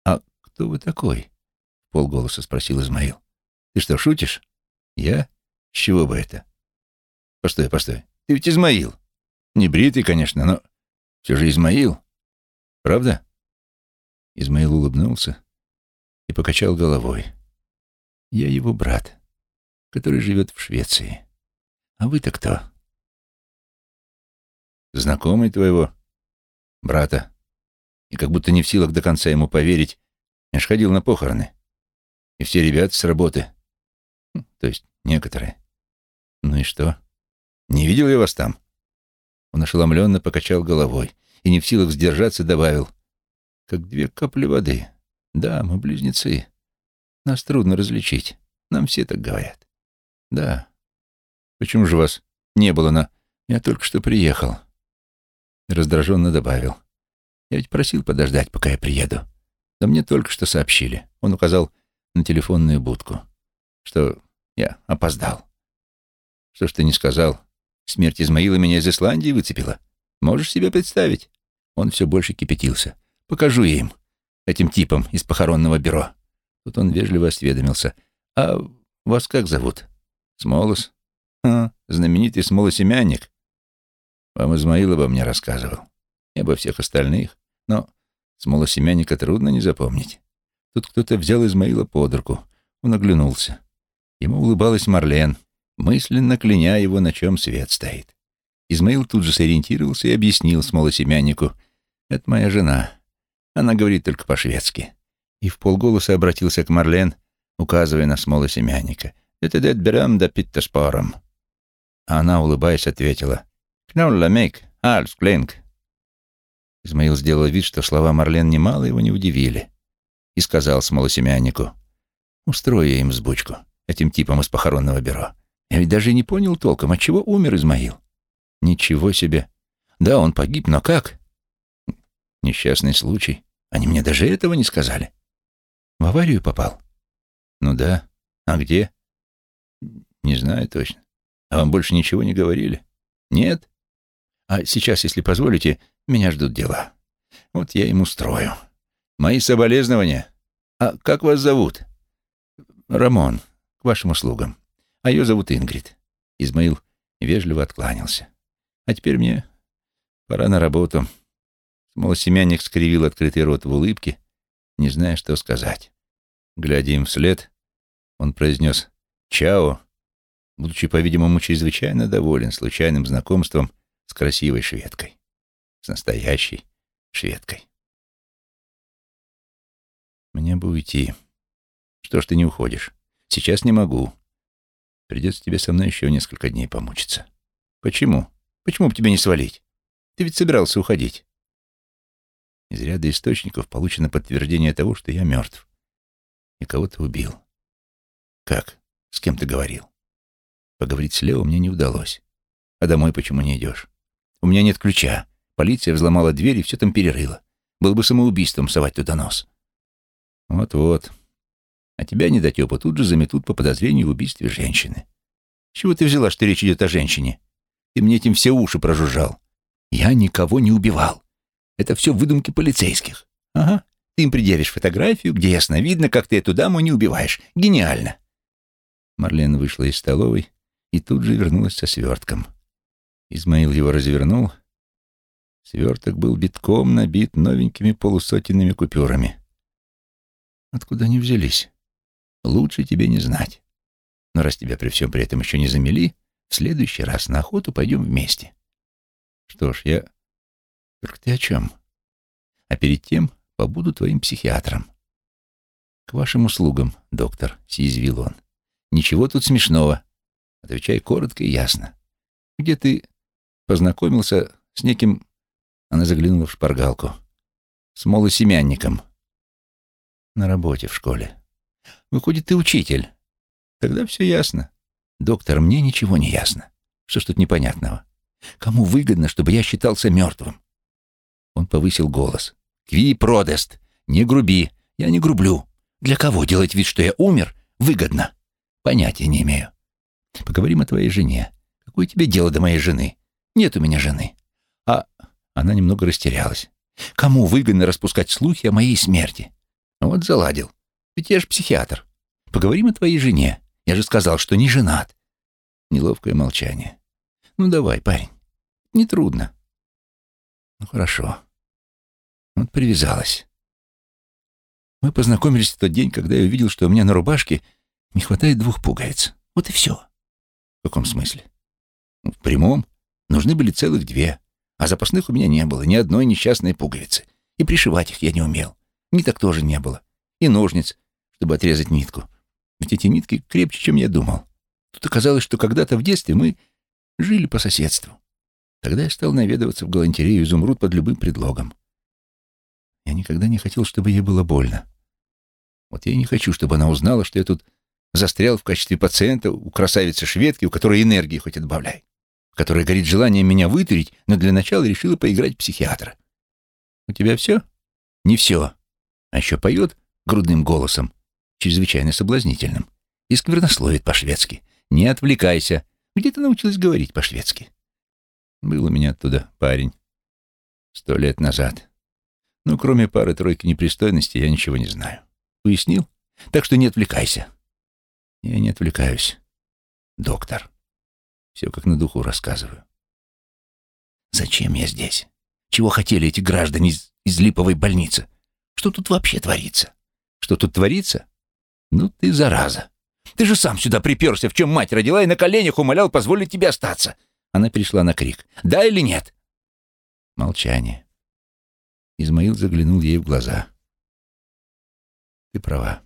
«А кто вы такой?» — полголоса спросил Измаил. «Ты что, шутишь?» «Я? Чего бы это?» «Постой, постой. Ты ведь Измаил. Не бритый, конечно, но все же Измаил. Правда? Измаил улыбнулся и покачал головой. Я его брат, который живет в Швеции. А вы-то кто? Знакомый твоего брата. И как будто не в силах до конца ему поверить, я ж ходил на похороны. И все ребята с работы. Хм, то есть некоторые. Ну и что? Не видел я вас там?» Он ошеломленно покачал головой и, не в силах сдержаться, добавил. «Как две капли воды. Да, мы близнецы. Нас трудно различить. Нам все так говорят». «Да. Почему же вас не было на... Я только что приехал». Раздраженно добавил. «Я ведь просил подождать, пока я приеду. Да мне только что сообщили». Он указал на телефонную будку, что я опоздал. «Что ж ты не сказал?» Смерть Измаила меня из Исландии выцепила. Можешь себе представить? Он все больше кипятился. Покажу я им, этим типам из похоронного бюро. Тут он вежливо осведомился. А вас как зовут? Смолос? А, знаменитый смолосемянник. Вам Измаил обо мне рассказывал. И обо всех остальных. Но смолосемянника трудно не запомнить. Тут кто-то взял Измаила под руку. Он оглянулся. Ему улыбалась Марлен мысленно кляня его, на чем свет стоит. Измаил тут же сориентировался и объяснил смолосемяннику. «Это моя жена. Она говорит только по-шведски». И в полголоса обратился к Марлен, указывая на смолосемянника. «Это дед берам да питтаспором». А она, улыбаясь, ответила. «Кнолла мейк, альс кленк». Измаил сделал вид, что слова Марлен немало его не удивили, и сказал смолосемяннику. «Устрою я им сбучку, этим типам из похоронного бюро. Я ведь даже не понял толком, от чего умер Измаил. Ничего себе. Да, он погиб, но как? Несчастный случай. Они мне даже этого не сказали. В аварию попал? Ну да. А где? Не знаю точно. А вам больше ничего не говорили? Нет? А сейчас, если позволите, меня ждут дела. Вот я им устрою. Мои соболезнования. А как вас зовут? Рамон, к вашим услугам а ее зовут Ингрид». Измаил вежливо откланялся. «А теперь мне пора на работу». Смолосемянник скривил открытый рот в улыбке, не зная, что сказать. Глядя им вслед, он произнес «Чао», будучи, по-видимому, чрезвычайно доволен случайным знакомством с красивой шведкой, с настоящей шведкой. Мне бы уйти. Что ж ты не уходишь? Сейчас не могу. Придется тебе со мной еще несколько дней помучиться. Почему? Почему бы тебе не свалить? Ты ведь собирался уходить. Из ряда источников получено подтверждение того, что я мертв. И кого-то убил. Как? С кем ты говорил? Поговорить с Лео мне не удалось. А домой почему не идешь? У меня нет ключа. Полиция взломала дверь и все там перерыла. Было бы самоубийством совать туда нос. Вот-вот. А тебя, недотепа, тут же заметут по подозрению в убийстве женщины. Чего ты взяла, что речь идет о женщине? Ты мне этим все уши прожужжал. Я никого не убивал. Это все выдумки полицейских. Ага. Ты им предъявишь фотографию, где ясно видно, как ты эту даму не убиваешь. Гениально. Марлен вышла из столовой и тут же вернулась со свертком. Измаил его развернул. Сверток был битком набит новенькими полусотенными купюрами. Откуда они взялись? Лучше тебе не знать. Но раз тебя при всем при этом еще не замели, в следующий раз на охоту пойдем вместе. Что ж, я... Только ты о чем? А перед тем побуду твоим психиатром. К вашим услугам, доктор, съязвил он. Ничего тут смешного. Отвечай коротко и ясно. Где ты познакомился с неким... Она заглянула в шпаргалку. С молосемянником. На работе в школе. Выходит, ты учитель. Тогда все ясно. Доктор, мне ничего не ясно. Что ж тут непонятного? Кому выгодно, чтобы я считался мертвым? Он повысил голос. «Кви продест! Не груби! Я не грублю! Для кого делать вид, что я умер, выгодно? Понятия не имею. Поговорим о твоей жене. Какое тебе дело до моей жены? Нет у меня жены. А она немного растерялась. Кому выгодно распускать слухи о моей смерти? Вот заладил. Ведь я же психиатр. Поговорим о твоей жене. Я же сказал, что не женат. Неловкое молчание. Ну давай, парень. Не трудно. Ну хорошо. Вот привязалась. Мы познакомились в тот день, когда я увидел, что у меня на рубашке не хватает двух пуговиц. Вот и все. В каком смысле? Ну, в прямом. Нужны были целых две. А запасных у меня не было, ни одной несчастной пуговицы. И пришивать их я не умел. Ниток тоже не было. И ножниц, чтобы отрезать нитку. Ведь эти нитки крепче, чем я думал. Тут оказалось, что когда-то в детстве мы жили по соседству. Тогда я стал наведываться в галантерею изумруд под любым предлогом. Я никогда не хотел, чтобы ей было больно. Вот я и не хочу, чтобы она узнала, что я тут застрял в качестве пациента у красавицы-шведки, у которой энергии хоть отбавляй, которая горит желанием меня вытурить, но для начала решила поиграть в психиатра. У тебя все? Не все. А еще поет грудным голосом, чрезвычайно соблазнительным, и сквернословит по-шведски. Не отвлекайся. Где ты научилась говорить по-шведски? Был у меня оттуда парень. Сто лет назад. Ну, кроме пары-тройки непристойностей, я ничего не знаю. Уяснил? Так что не отвлекайся. Я не отвлекаюсь. Доктор. Все как на духу рассказываю. Зачем я здесь? Чего хотели эти граждане из, из Липовой больницы? Что тут вообще творится? Что тут творится? Ну ты зараза. Ты же сам сюда приперся, в чем мать родила, и на коленях умолял позволить тебе остаться. Она перешла на крик. Да или нет? Молчание. Измаил заглянул ей в глаза. Ты права.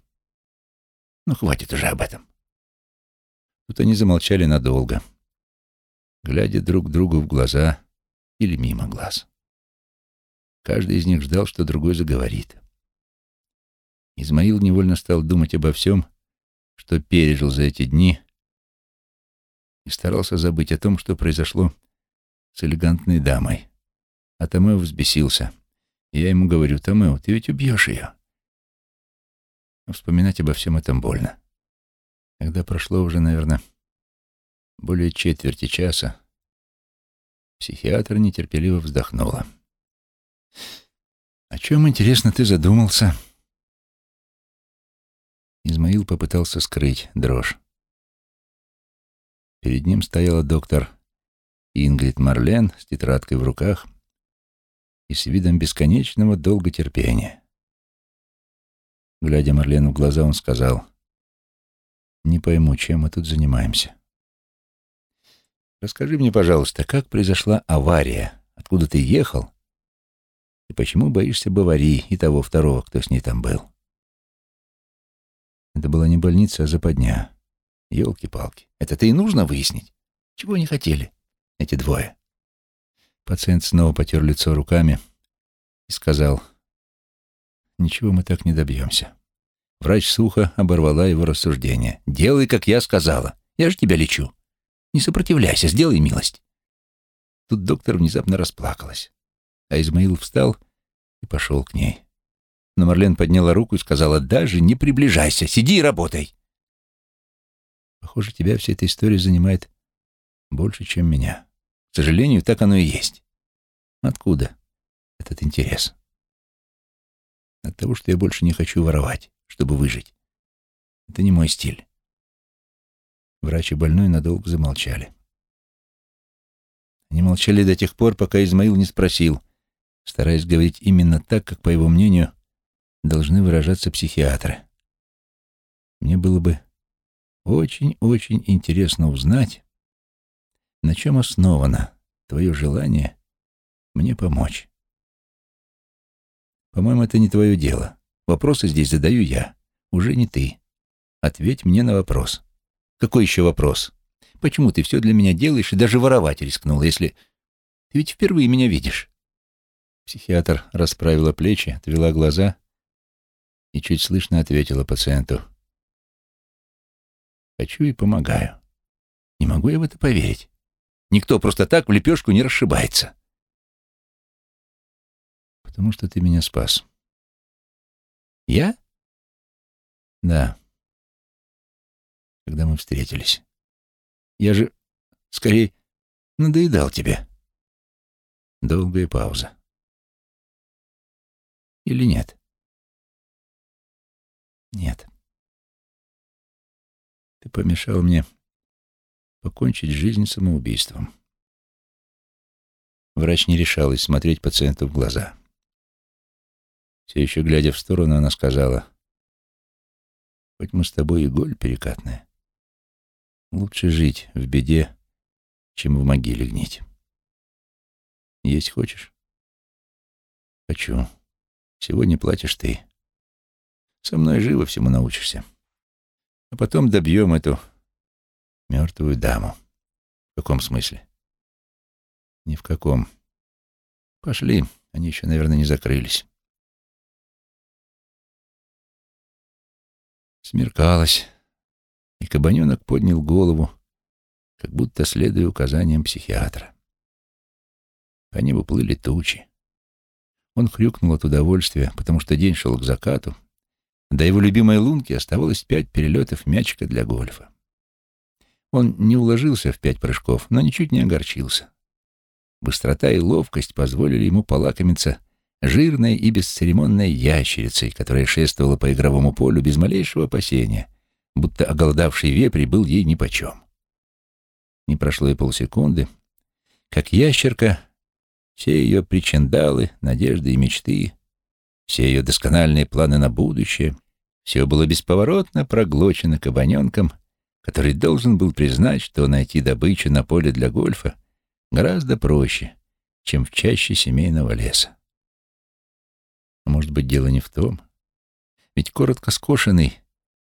Ну, хватит уже об этом. Тут они замолчали надолго, глядя друг другу в глаза или мимо глаз. Каждый из них ждал, что другой заговорит. Измаил невольно стал думать обо всем, что пережил за эти дни, и старался забыть о том, что произошло с элегантной дамой. А Томео взбесился. Я ему говорю, «Томео, ты ведь убьешь ее». Но вспоминать обо всем этом больно. Когда прошло уже, наверное, более четверти часа, психиатр нетерпеливо вздохнула. «О чем, интересно, ты задумался?» Измаил попытался скрыть дрожь. Перед ним стояла доктор Ингрид Марлен с тетрадкой в руках и с видом бесконечного долготерпения. Глядя Марлен в глаза, он сказал, «Не пойму, чем мы тут занимаемся. Расскажи мне, пожалуйста, как произошла авария, откуда ты ехал и почему боишься Баварии и того второго, кто с ней там был?» Это была не больница, а западня. Ёлки-палки. Это-то и нужно выяснить. Чего они хотели, эти двое? Пациент снова потер лицо руками и сказал, «Ничего мы так не добьемся». Врач сухо оборвала его рассуждение. «Делай, как я сказала. Я же тебя лечу. Не сопротивляйся, сделай милость». Тут доктор внезапно расплакалась. А Измаил встал и пошел к ней. Но Марлен подняла руку и сказала, «Даже не приближайся, сиди и работай». Похоже, тебя вся эта история занимает больше, чем меня. К сожалению, так оно и есть. Откуда этот интерес? От того, что я больше не хочу воровать, чтобы выжить. Это не мой стиль. Врач и больной надолго замолчали. Они молчали до тех пор, пока Измаил не спросил, стараясь говорить именно так, как, по его мнению, должны выражаться психиатры. Мне было бы очень-очень интересно узнать, на чем основано твое желание мне помочь. По-моему, это не твое дело. Вопросы здесь задаю я, уже не ты. Ответь мне на вопрос. Какой еще вопрос? Почему ты все для меня делаешь и даже воровать рискнула, если... Ты ведь впервые меня видишь. Психиатр расправила плечи, отвела глаза и чуть слышно ответила пациенту. Хочу и помогаю. Не могу я в это поверить. Никто просто так в лепешку не расшибается. Потому что ты меня спас. Я? Да. Когда мы встретились. Я же, скорее, надоедал тебе. Долгая пауза. Или нет? Нет. Ты помешал мне покончить жизнь самоубийством. Врач не решалась смотреть пациенту в глаза. Все еще глядя в сторону, она сказала, «Хоть мы с тобой и голь перекатная, лучше жить в беде, чем в могиле гнить. Есть хочешь?» «Хочу. Сегодня платишь ты. Со мной живо всему научишься. А потом добьем эту Мертвую даму. В каком смысле? Ни в каком. Пошли, они еще, наверное, не закрылись. Смеркалось, и кабаненок поднял голову, как будто следуя указаниям психиатра. По небу плыли тучи. Он хрюкнул от удовольствия, потому что день шел к закату. До его любимой лунки оставалось пять перелетов мячика для гольфа. Он не уложился в пять прыжков, но ничуть не огорчился. Быстрота и ловкость позволили ему полакомиться жирной и бесцеремонной ящерицей, которая шествовала по игровому полю без малейшего опасения, будто оголодавший вепрь был ей нипочем. Не прошло и полсекунды, как ящерка, все ее причиндалы, надежды и мечты, все ее доскональные планы на будущее, все было бесповоротно проглочено кабаненком который должен был признать, что найти добычу на поле для гольфа гораздо проще, чем в чаще семейного леса. А может быть, дело не в том. Ведь коротко скошенный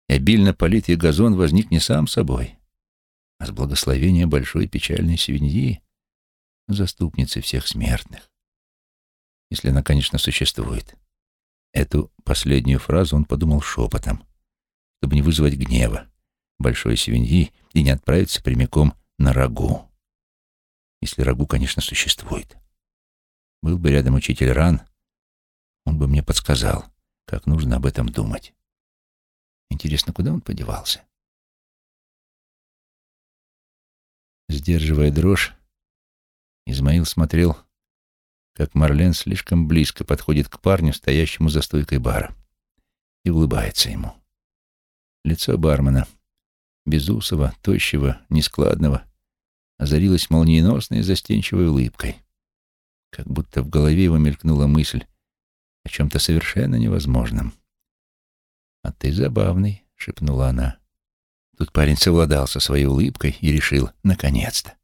и обильно политый газон возник не сам собой, а с благословения большой печальной свиньи, заступницы всех смертных. Если она, конечно, существует. Эту последнюю фразу он подумал шепотом, чтобы не вызвать гнева большой свиньи и не отправиться прямиком на рагу. Если рагу, конечно, существует. Был бы рядом учитель Ран, он бы мне подсказал, как нужно об этом думать. Интересно, куда он подевался? Сдерживая дрожь, Измаил смотрел, как Марлен слишком близко подходит к парню, стоящему за стойкой бара, и улыбается ему. Лицо бармена — безусого, тощего, нескладного, озарилась молниеносной застенчивой улыбкой. Как будто в голове его мелькнула мысль о чем-то совершенно невозможном. «А ты забавный», — шепнула она. Тут парень совладал со своей улыбкой и решил, наконец-то.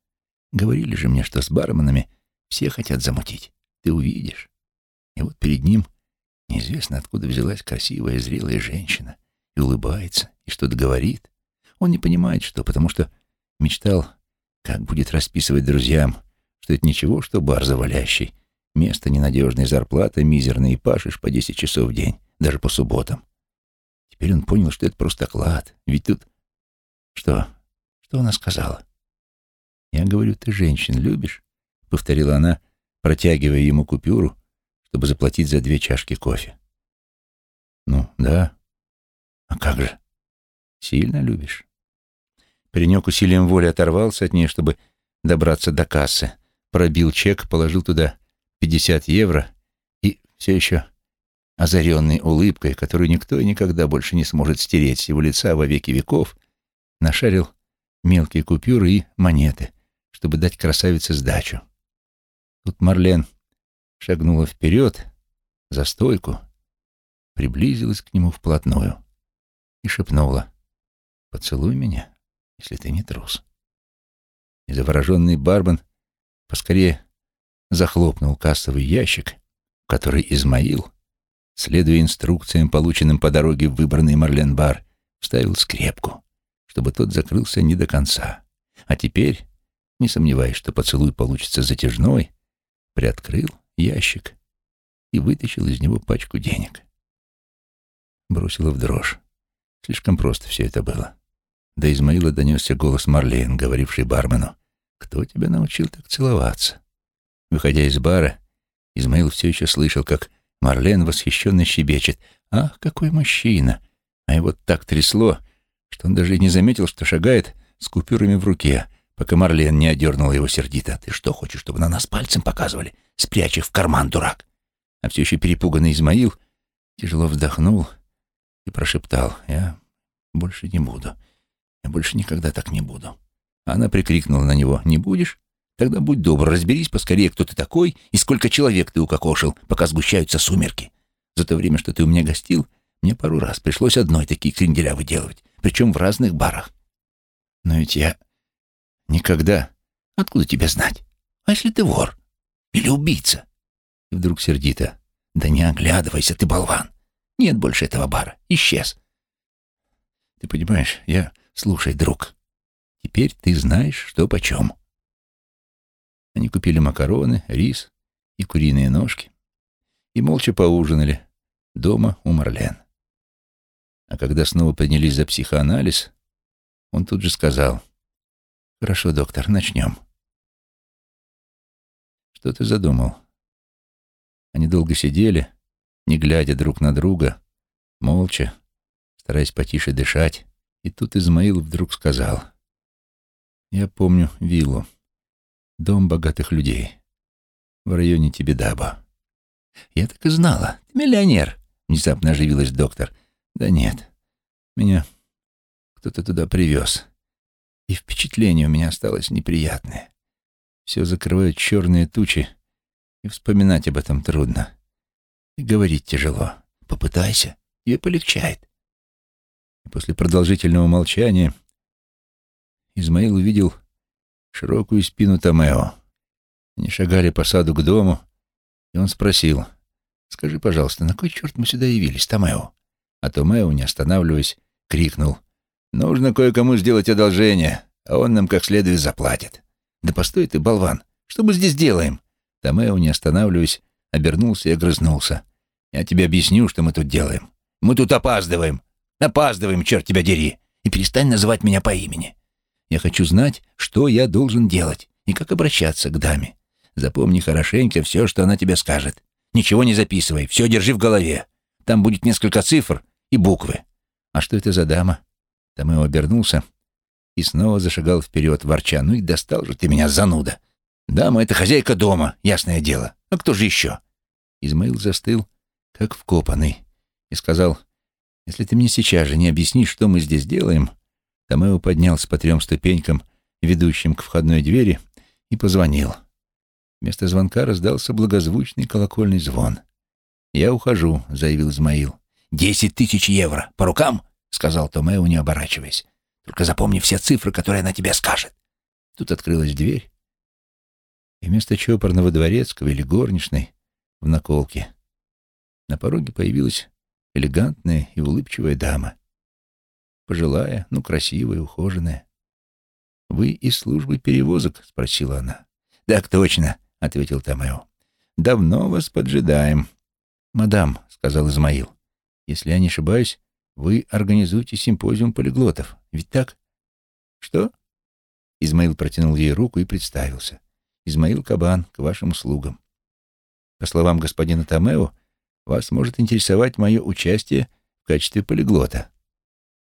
Говорили же мне, что с барменами все хотят замутить. Ты увидишь. И вот перед ним неизвестно откуда взялась красивая зрелая женщина и улыбается, и что-то говорит. Он не понимает, что, потому что мечтал, как будет расписывать друзьям, что это ничего, что бар завалящий, место ненадежной, зарплата мизерная, и пашешь по десять часов в день, даже по субботам. Теперь он понял, что это просто клад, ведь тут... Что? Что она сказала? «Я говорю, ты женщин любишь?» — повторила она, протягивая ему купюру, чтобы заплатить за две чашки кофе. «Ну, да. А как же? Сильно любишь?» Паренек усилием воли оторвался от нее, чтобы добраться до кассы, пробил чек, положил туда пятьдесят евро и все еще, озаренный улыбкой, которую никто и никогда больше не сможет стереть с его лица во веки веков, нашарил мелкие купюры и монеты, чтобы дать красавице сдачу. Тут Марлен шагнула вперед, за стойку, приблизилась к нему вплотную и шепнула «Поцелуй меня, если ты не трус». И завороженный бармен поскорее захлопнул кассовый ящик, который Измаил, следуя инструкциям, полученным по дороге в выбранный Марлен-бар, вставил скрепку, чтобы тот закрылся не до конца. А теперь, не сомневаясь, что поцелуй получится затяжной, приоткрыл ящик и вытащил из него пачку денег. Бросила в дрожь. Слишком просто все это было. До Измаила донесся голос Марлен, говоривший бармену. «Кто тебя научил так целоваться?» Выходя из бара, Измаил все еще слышал, как Марлен восхищенно щебечет. «Ах, какой мужчина!» А его так трясло, что он даже и не заметил, что шагает с купюрами в руке, пока Марлен не одернула его сердито. «Ты что, хочешь, чтобы на нас пальцем показывали? Спрячь их в карман, дурак!» А все еще перепуганный Измаил тяжело вздохнул и прошептал. «Я больше не буду. Я больше никогда так не буду». Она прикрикнула на него. «Не будешь? Тогда будь добр, разберись поскорее, кто ты такой и сколько человек ты укокошил, пока сгущаются сумерки. За то время, что ты у меня гостил, мне пару раз пришлось одной такие кренделя выделывать, причем в разных барах. Но ведь я никогда... Откуда тебе знать? А если ты вор? Или убийца? И вдруг сердито. Да не оглядывайся, ты болван. Нет больше этого бара. Исчез. Ты понимаешь, я... Слушай, друг, теперь ты знаешь, что почем. Они купили макароны, рис и куриные ножки и молча поужинали дома у Марлен. А когда снова поднялись за психоанализ, он тут же сказал, «Хорошо, доктор, начнем». «Что ты задумал?» Они долго сидели, не глядя друг на друга, молча, стараясь потише дышать, и тут Измаил вдруг сказал, «Я помню виллу, дом богатых людей, в районе Тибедаба». «Я так и знала, ты миллионер», — внезапно оживилась доктор. «Да нет, меня кто-то туда привез, и впечатление у меня осталось неприятное. Все закрывают черные тучи, и вспоминать об этом трудно. И говорить тяжело. Попытайся, тебе полегчает. И после продолжительного молчания Измаил увидел широкую спину Томео. Они шагали по саду к дому, и он спросил, «Скажи, пожалуйста, на кой черт мы сюда явились, Томео?» А Томео, не останавливаясь, крикнул, «Нужно кое-кому сделать одолжение, а он нам как следует заплатит». «Да постой ты, болван, что мы здесь делаем?» Томео, не останавливаясь, обернулся и огрызнулся. «Я тебе объясню, что мы тут делаем. Мы тут опаздываем. Опаздываем, черт тебя дери. И перестань называть меня по имени. Я хочу знать, что я должен делать и как обращаться к даме. Запомни хорошенько все, что она тебе скажет. Ничего не записывай, все держи в голове. Там будет несколько цифр и буквы. А что это за дама?» Томео обернулся и снова зашагал вперед, ворча. «Ну и достал же ты меня, зануда!» Дама — это хозяйка дома, ясное дело. А кто же еще? Измаил застыл, как вкопанный, и сказал, «Если ты мне сейчас же не объяснишь, что мы здесь делаем...» Томео поднялся по трем ступенькам, ведущим к входной двери, и позвонил. Вместо звонка раздался благозвучный колокольный звон. «Я ухожу», — заявил Измаил. «Десять тысяч евро. По рукам?» — сказал Томео, не оборачиваясь. «Только запомни все цифры, которые она тебе скажет». Тут открылась дверь, и вместо чопорного дворецкого или горничной в наколке на пороге появилась элегантная и улыбчивая дама Пожилая, ну, красивая, ухоженная. «Вы из службы перевозок?» — спросила она. «Так точно», — ответил Томео. «Давно вас поджидаем». «Мадам», — сказал Измаил, — «если я не ошибаюсь, вы организуете симпозиум полиглотов. Ведь так?» «Что?» Измаил протянул ей руку и представился. «Измаил Кабан, к вашим услугам. По словам господина Томео, вас может интересовать мое участие в качестве полиглота».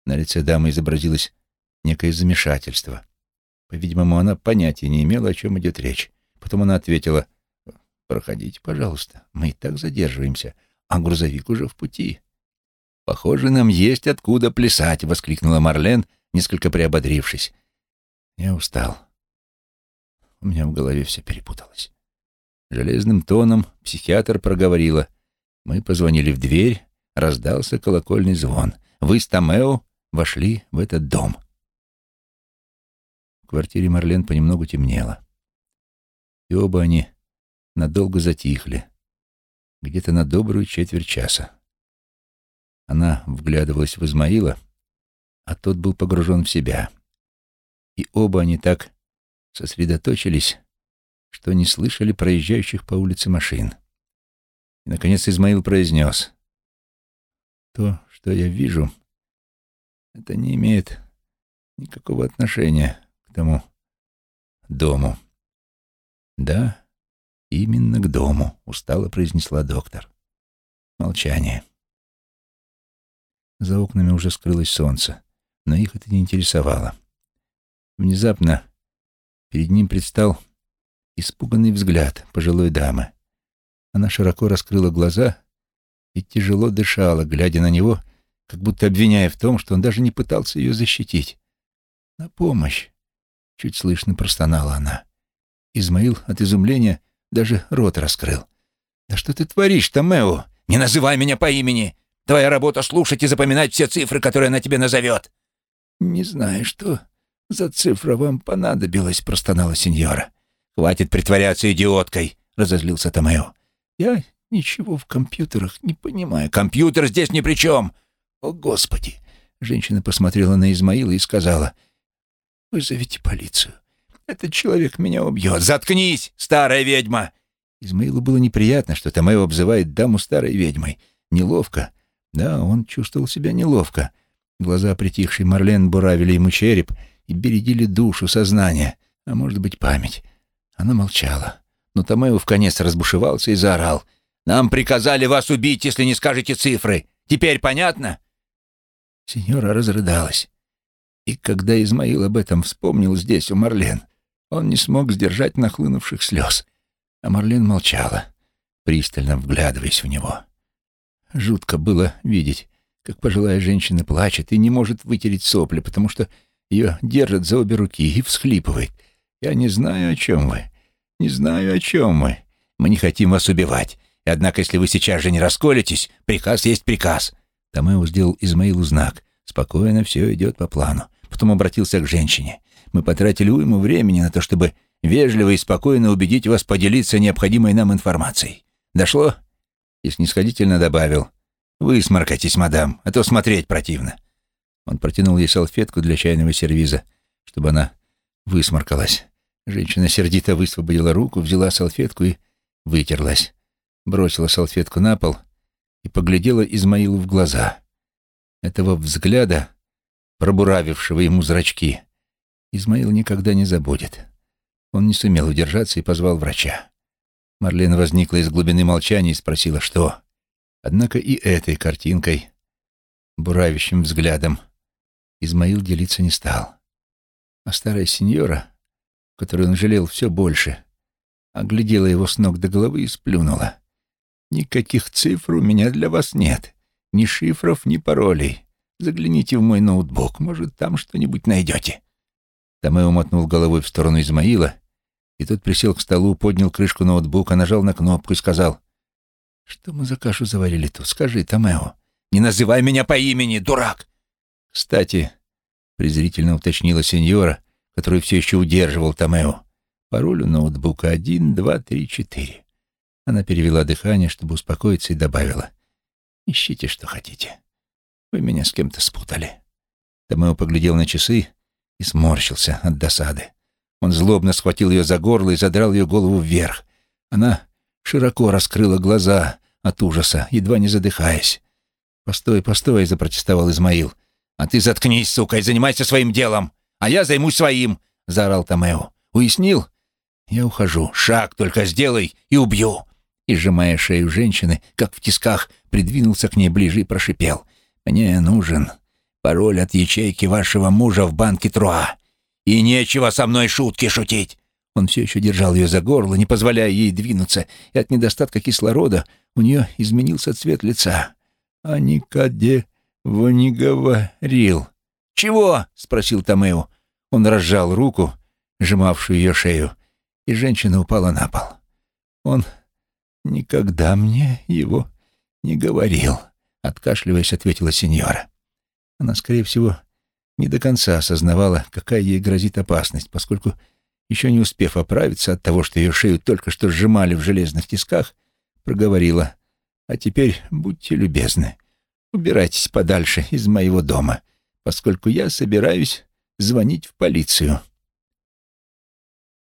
На лице дамы изобразилось некое замешательство. По-видимому, она понятия не имела, о чем идет речь. Потом она ответила, «Проходите, пожалуйста, мы и так задерживаемся, а грузовик уже в пути». «Похоже, нам есть откуда плясать», — воскликнула Марлен, несколько приободрившись. Я устал. У меня в голове все перепуталось. Железным тоном психиатр проговорила. Мы позвонили в дверь, раздался колокольный звон. Вы с Томео вошли в этот дом. В квартире Марлен понемногу темнело. И оба они надолго затихли, где-то на добрую четверть часа. Она вглядывалась в Измаила, а тот был погружен в себя. И оба они так сосредоточились, что не слышали проезжающих по улице машин. И, наконец, Измаил произнес. «То, что я вижу, это не имеет никакого отношения к тому дому». «Да, именно к дому», — устало произнесла доктор. Молчание. За окнами уже скрылось солнце, но их это не интересовало. Внезапно перед ним предстал испуганный взгляд пожилой дамы. Она широко раскрыла глаза и тяжело дышала, глядя на него, как будто обвиняя в том, что он даже не пытался ее защитить. «На помощь!» — чуть слышно простонала она. Измаил от изумления даже рот раскрыл. «Да что ты творишь, Томео? Не называй меня по имени! Твоя работа — слушать и запоминать все цифры, которые она тебе назовет!» «Не знаю, что за цифра вам понадобилась», — простонала сеньора. «Хватит притворяться идиоткой», — разозлился Томео. «Я ничего в компьютерах не понимаю. Компьютер здесь ни при чем!» «О, Господи!» Женщина посмотрела на Измаила и сказала. «Вызовите полицию. Этот человек меня убьет. Заткнись, старая ведьма!» Измаилу было неприятно, что Томео обзывает даму старой ведьмой. Неловко. Да, он чувствовал себя неловко. Глаза притихшей Марлен буравили ему череп и бередили душу, сознание, а может быть, память. Она молчала. Но Томео вконец разбушевался и заорал. «Нам приказали вас убить, если не скажете цифры. Теперь понятно?» Сеньора разрыдалась. И когда Измаил об этом вспомнил здесь, у Марлен, он не смог сдержать нахлынувших слез. А Марлен молчала, пристально вглядываясь в него. Жутко было видеть, как пожилая женщина плачет и не может вытереть сопли, потому что ее держат за обе руки и всхлипывает. «Я не знаю, о чем вы. Не знаю, о чем мы. Мы не хотим вас убивать. Однако, если вы сейчас же не расколетесь, приказ есть приказ». Томео сделал Измаилу знак. Спокойно, все идет по плану. Потом обратился к женщине. «Мы потратили уйму времени на то, чтобы вежливо и спокойно убедить вас поделиться необходимой нам информацией. Дошло?» И снисходительно добавил. «Вы сморкайтесь, мадам, а то смотреть противно». Он протянул ей салфетку для чайного сервиза, чтобы она высморкалась. Женщина сердито высвободила руку, взяла салфетку и вытерлась. Бросила салфетку на пол и поглядела Измаилу в глаза. Этого взгляда, пробуравившего ему зрачки, Измаил никогда не забудет. Он не сумел удержаться и позвал врача. Марлен возникла из глубины молчания и спросила, что. Однако и этой картинкой, буравящим взглядом, Измаил делиться не стал. А старая сеньора, которую он жалел все больше, оглядела его с ног до головы и сплюнула. «Никаких цифр у меня для вас нет. Ни шифров, ни паролей. Загляните в мой ноутбук, может, там что-нибудь найдете». Томео мотнул головой в сторону Измаила, и тот присел к столу, поднял крышку ноутбука, нажал на кнопку и сказал, «Что мы за кашу заварили тут? Скажи, Томео». «Не называй меня по имени, дурак!» «Кстати», — презрительно уточнила сеньора, который все еще удерживал Томео, «пароль у ноутбука один, два, три, четыре». Она перевела дыхание, чтобы успокоиться, и добавила, «Ищите, что хотите. Вы меня с кем-то спутали». Томео поглядел на часы и сморщился от досады. Он злобно схватил ее за горло и задрал ее голову вверх. Она широко раскрыла глаза от ужаса, едва не задыхаясь. «Постой, постой», — запротестовал Измаил. «А ты заткнись, сука, и занимайся своим делом, а я займусь своим», — заорал Томео. «Уяснил?» «Я ухожу. Шаг только сделай и убью!» И, сжимая шею женщины, как в тисках, придвинулся к ней ближе и прошипел. «Мне нужен пароль от ячейки вашего мужа в банке Труа. И нечего со мной шутки шутить!» Он все еще держал ее за горло, не позволяя ей двинуться, и от недостатка кислорода у нее изменился цвет лица. «А никогда его не говорил». «Чего?» — спросил Томео. Он разжал руку, сжимавшую ее шею, и женщина упала на пол. «Он никогда мне его не говорил», — откашливаясь, ответила сеньора. Она, скорее всего, не до конца осознавала, какая ей грозит опасность, поскольку, еще не успев оправиться от того, что ее шею только что сжимали в железных тисках, проговорила, «А теперь будьте любезны, убирайтесь подальше из моего дома, поскольку я собираюсь звонить в полицию».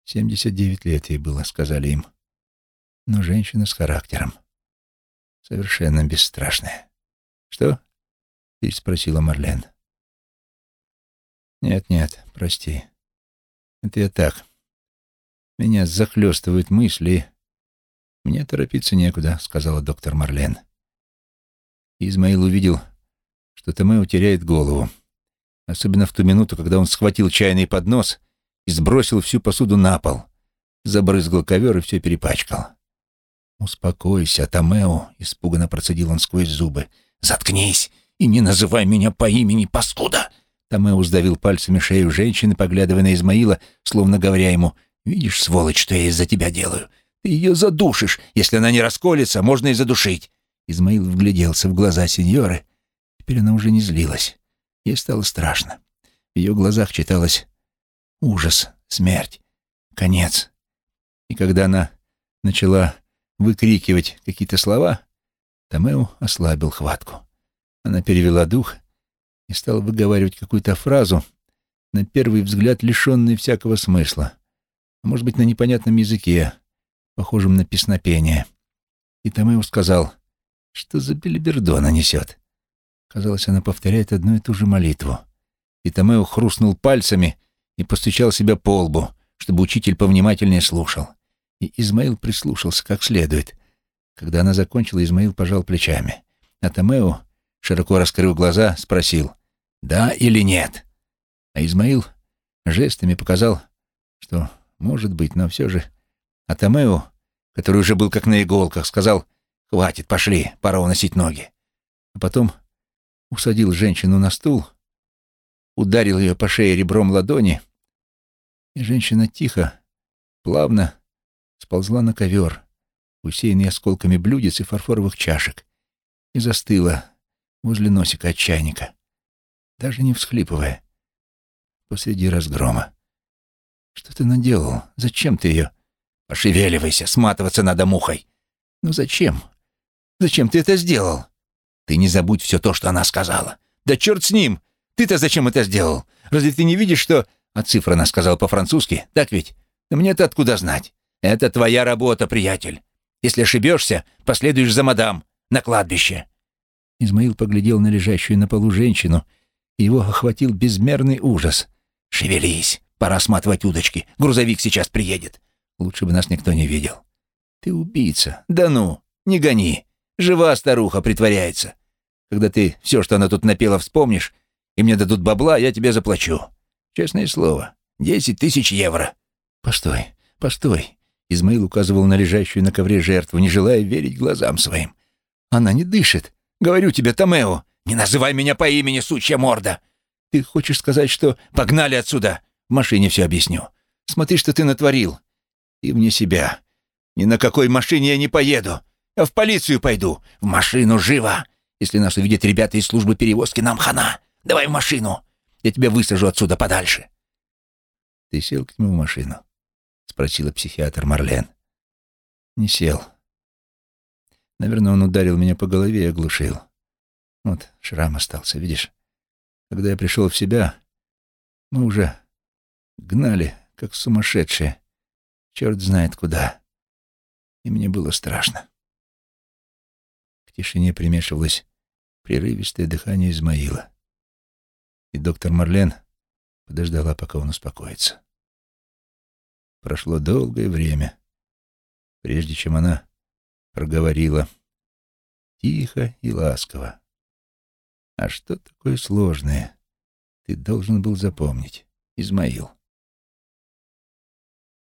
«Семьдесят девять лет ей было», — сказали им. Но женщина с характером. Совершенно бесстрашная. «Что?» — переспросила Марлен. «Нет-нет, прости. Это я так. Меня захлестывают мысли. Мне торопиться некуда», — сказала доктор Марлен. Измаил увидел, что Томео теряет голову. Особенно в ту минуту, когда он схватил чайный поднос и сбросил всю посуду на пол, забрызгал ковер и все перепачкал. «Успокойся, Томео», — испуганно процедил он сквозь зубы. «Заткнись и не называй меня по имени, паскуда!» Томео сдавил пальцами шею женщины, поглядывая на Измаила, словно говоря ему, «Видишь, сволочь, что я из-за тебя делаю? Ты ее задушишь. Если она не расколется, можно и задушить». Измаил вгляделся в глаза сеньоры. Теперь она уже не злилась. Ей стало страшно. В ее глазах читалось ужас, смерть, конец. И когда она начала выкрикивать какие-то слова, Томео ослабил хватку. Она перевела дух и стала выговаривать какую-то фразу, на первый взгляд лишенную всякого смысла, а может быть, на непонятном языке, похожем на песнопение. И Томео сказал, что за белиберду она несет. Казалось, она повторяет одну и ту же молитву. И Томео хрустнул пальцами и постучал себя по лбу, чтобы учитель повнимательнее слушал. И Измаил прислушался как следует. Когда она закончила, Измаил пожал плечами. А Томео, широко раскрыв глаза, спросил «Да или нет?». А Измаил жестами показал, что может быть, но все же... А Томео, который уже был как на иголках, сказал «Хватит, пошли, пора уносить ноги». А потом усадил женщину на стул, ударил ее по шее ребром ладони, и женщина тихо, плавно сползла на ковер, усеянный осколками блюдец и фарфоровых чашек, и застыла возле носика от чайника, даже не всхлипывая, посреди разгрома. «Что ты наделал? Зачем ты ее?» «Пошевеливайся, сматываться надо мухой». «Ну зачем? Зачем ты это сделал?» «Ты не забудь все то, что она сказала». «Да черт с ним! Ты-то зачем это сделал? Разве ты не видишь, что...» А цифра она сказала по-французски, так ведь? Да мне-то откуда знать? Это твоя работа, приятель. Если ошибешься, последуешь за мадам на кладбище». Измаил поглядел на лежащую на полу женщину, его охватил безмерный ужас. «Шевелись, пора сматывать удочки, грузовик сейчас приедет. Лучше бы нас никто не видел». «Ты убийца. Да ну, не гони. Жива старуха притворяется. Когда ты все, что она тут напела, вспомнишь, и мне дадут бабла, я тебе заплачу. Честное слово, десять тысяч евро». «Постой, постой. Измаил указывал на лежащую на ковре жертву, не желая верить глазам своим. «Она не дышит. Говорю тебе, Томео, не называй меня по имени, сучья морда. Ты хочешь сказать, что погнали отсюда? В машине все объясню. Смотри, что ты натворил. И мне себя. Ни на какой машине я не поеду. А в полицию пойду. В машину, живо. Если нас увидят ребята из службы перевозки, нам хана. Давай в машину. Я тебя высажу отсюда подальше». Ты сел к нему в машину спросила психиатр Марлен. Не сел. Наверное, он ударил меня по голове и оглушил. Вот шрам остался, видишь? Когда я пришел в себя, мы уже гнали, как сумасшедшие, черт знает куда. И мне было страшно. К тишине примешивалось прерывистое дыхание Измаила. И доктор Марлен подождала, пока он успокоится. Прошло долгое время, прежде чем она проговорила тихо и ласково. А что такое сложное? Ты должен был запомнить, Измаил.